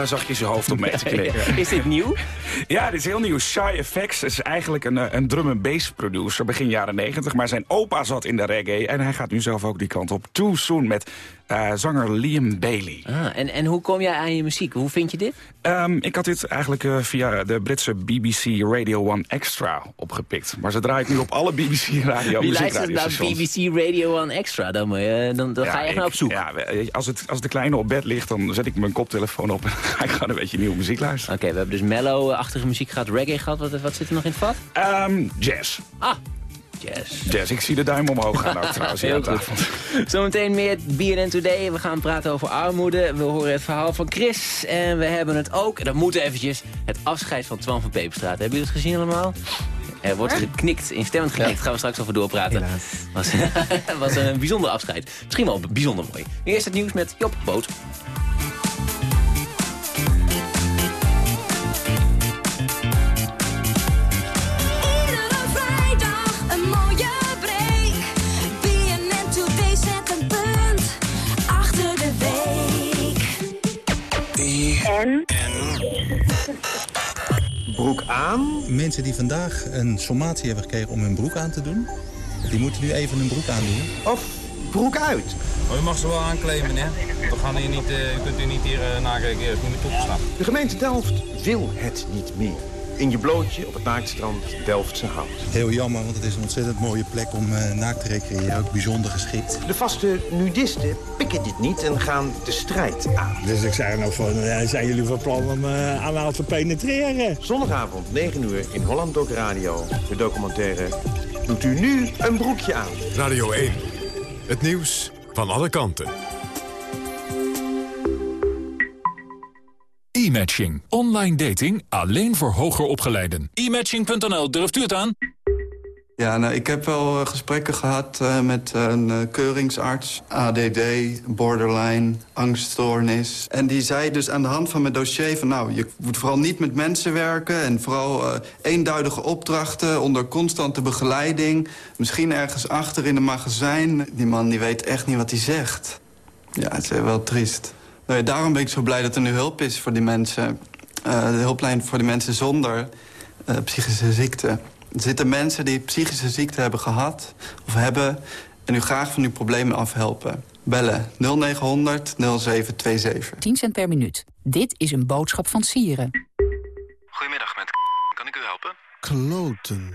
Eh, zachtjes je hoofd op mee te klikken. Is dit nieuw? Ja, dit is heel nieuw. Shy Effects is eigenlijk een, eh, een drum and bass producer begin jaren 90. Maar zijn opa zat in de reggae en hij gaat nu zelf ook die kant op. Too Soon met eh, zanger Liam Bailey. Ah, en, en hoe kom jij aan je muziek? Hoe vind je dit? Ehm, ik had dit eigenlijk eh, via de Britse BBC Radio 1 Extra opgepikt. Maar ze draait nu op alle BBC Radio Wie luistert naar. BBC Radio 1 Extra? Dan, dan, ga je echt naar op zoek. Ja, als, het, als de kleine op bed ligt, dan zet ik mijn koptelefoon op... en ga ik gewoon een beetje nieuwe muziek luisteren. Oké, we hebben dus mellow-achtige muziek gehad, reggae gehad. Wat, wat zit er nog in het vat? Ehm, jazz. Ah, jazz. Jazz, ik zie de duim omhoog gaan ook (laughs) trouwens. Heel ja, goed. Zometeen meer BNN Today. We gaan praten over armoede. We horen het verhaal van Chris. En we hebben het ook, en dat moet eventjes, het afscheid van Twan van Peperstraat. Hebben jullie het gezien allemaal? Er wordt geknikt, instemmend geknikt. Gaan we straks over doorpraten. Was, (laughs) was een bijzonder afscheid. Misschien wel bijzonder mooi. Eerst het nieuws met Job Boot. En? Broek aan? Mensen die vandaag een sommatie hebben gekregen om hun broek aan te doen... die moeten nu even hun broek aandoen. Of broek uit. Maar u mag ze wel aanklemen, hè? We gaan hier niet, uh, u kunt u niet hier uh, nakijken, eerst moet u toegestaan. De gemeente Delft wil het niet meer in je blootje op het naaktstrand Delftse Hout. Heel jammer, want het is een ontzettend mooie plek om uh, naakt te recreëren. Ook bijzonder geschikt. De vaste nudisten pikken dit niet en gaan de strijd aan. Dus ik zei nog van, uh, zijn jullie van plan om uh, aan te penetreren? Zondagavond, 9 uur, in Holland Dok Radio. De documentaire Doet u nu een broekje aan. Radio 1. Het nieuws van alle kanten. E-matching. Online dating alleen voor hoger opgeleiden. E-matching.nl, durft u het aan? Ja, nou, ik heb wel uh, gesprekken gehad uh, met een uh, keuringsarts. ADD, borderline, angststoornis. En die zei dus aan de hand van mijn dossier van... nou, je moet vooral niet met mensen werken... en vooral eenduidige opdrachten onder constante begeleiding. Misschien ergens achter in een magazijn. Die man die weet echt niet wat hij zegt. Ja, het is wel triest. Nou ja, daarom ben ik zo blij dat er nu hulp is voor die mensen. de hulplijn voor die mensen zonder psychische ziekte. Er zitten mensen die psychische ziekte hebben gehad of hebben... en u graag van uw problemen afhelpen. Bellen 0900 0727. 10 cent per minuut. Dit is een boodschap van Sieren. Goedemiddag, met kan ik u helpen? Kloten.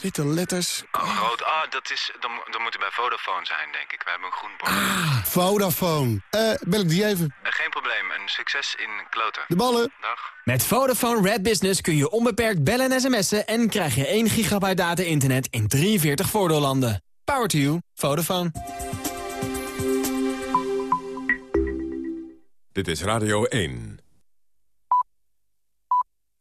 witte letters. Oh, rood. Ah, dat, is, dan, dan moet u bij Vodafone zijn, denk ik. We hebben een groen bord. Ah, Vodafone. Eh, bel ik die even? Uh, geen probleem. Een succes in kloten. De ballen. Dag. Met Vodafone Red Business kun je onbeperkt bellen en sms'en... en krijg je 1 gigabyte data-internet in 43 voordeellanden. Power to you. Vodafone. Dit is Radio 1.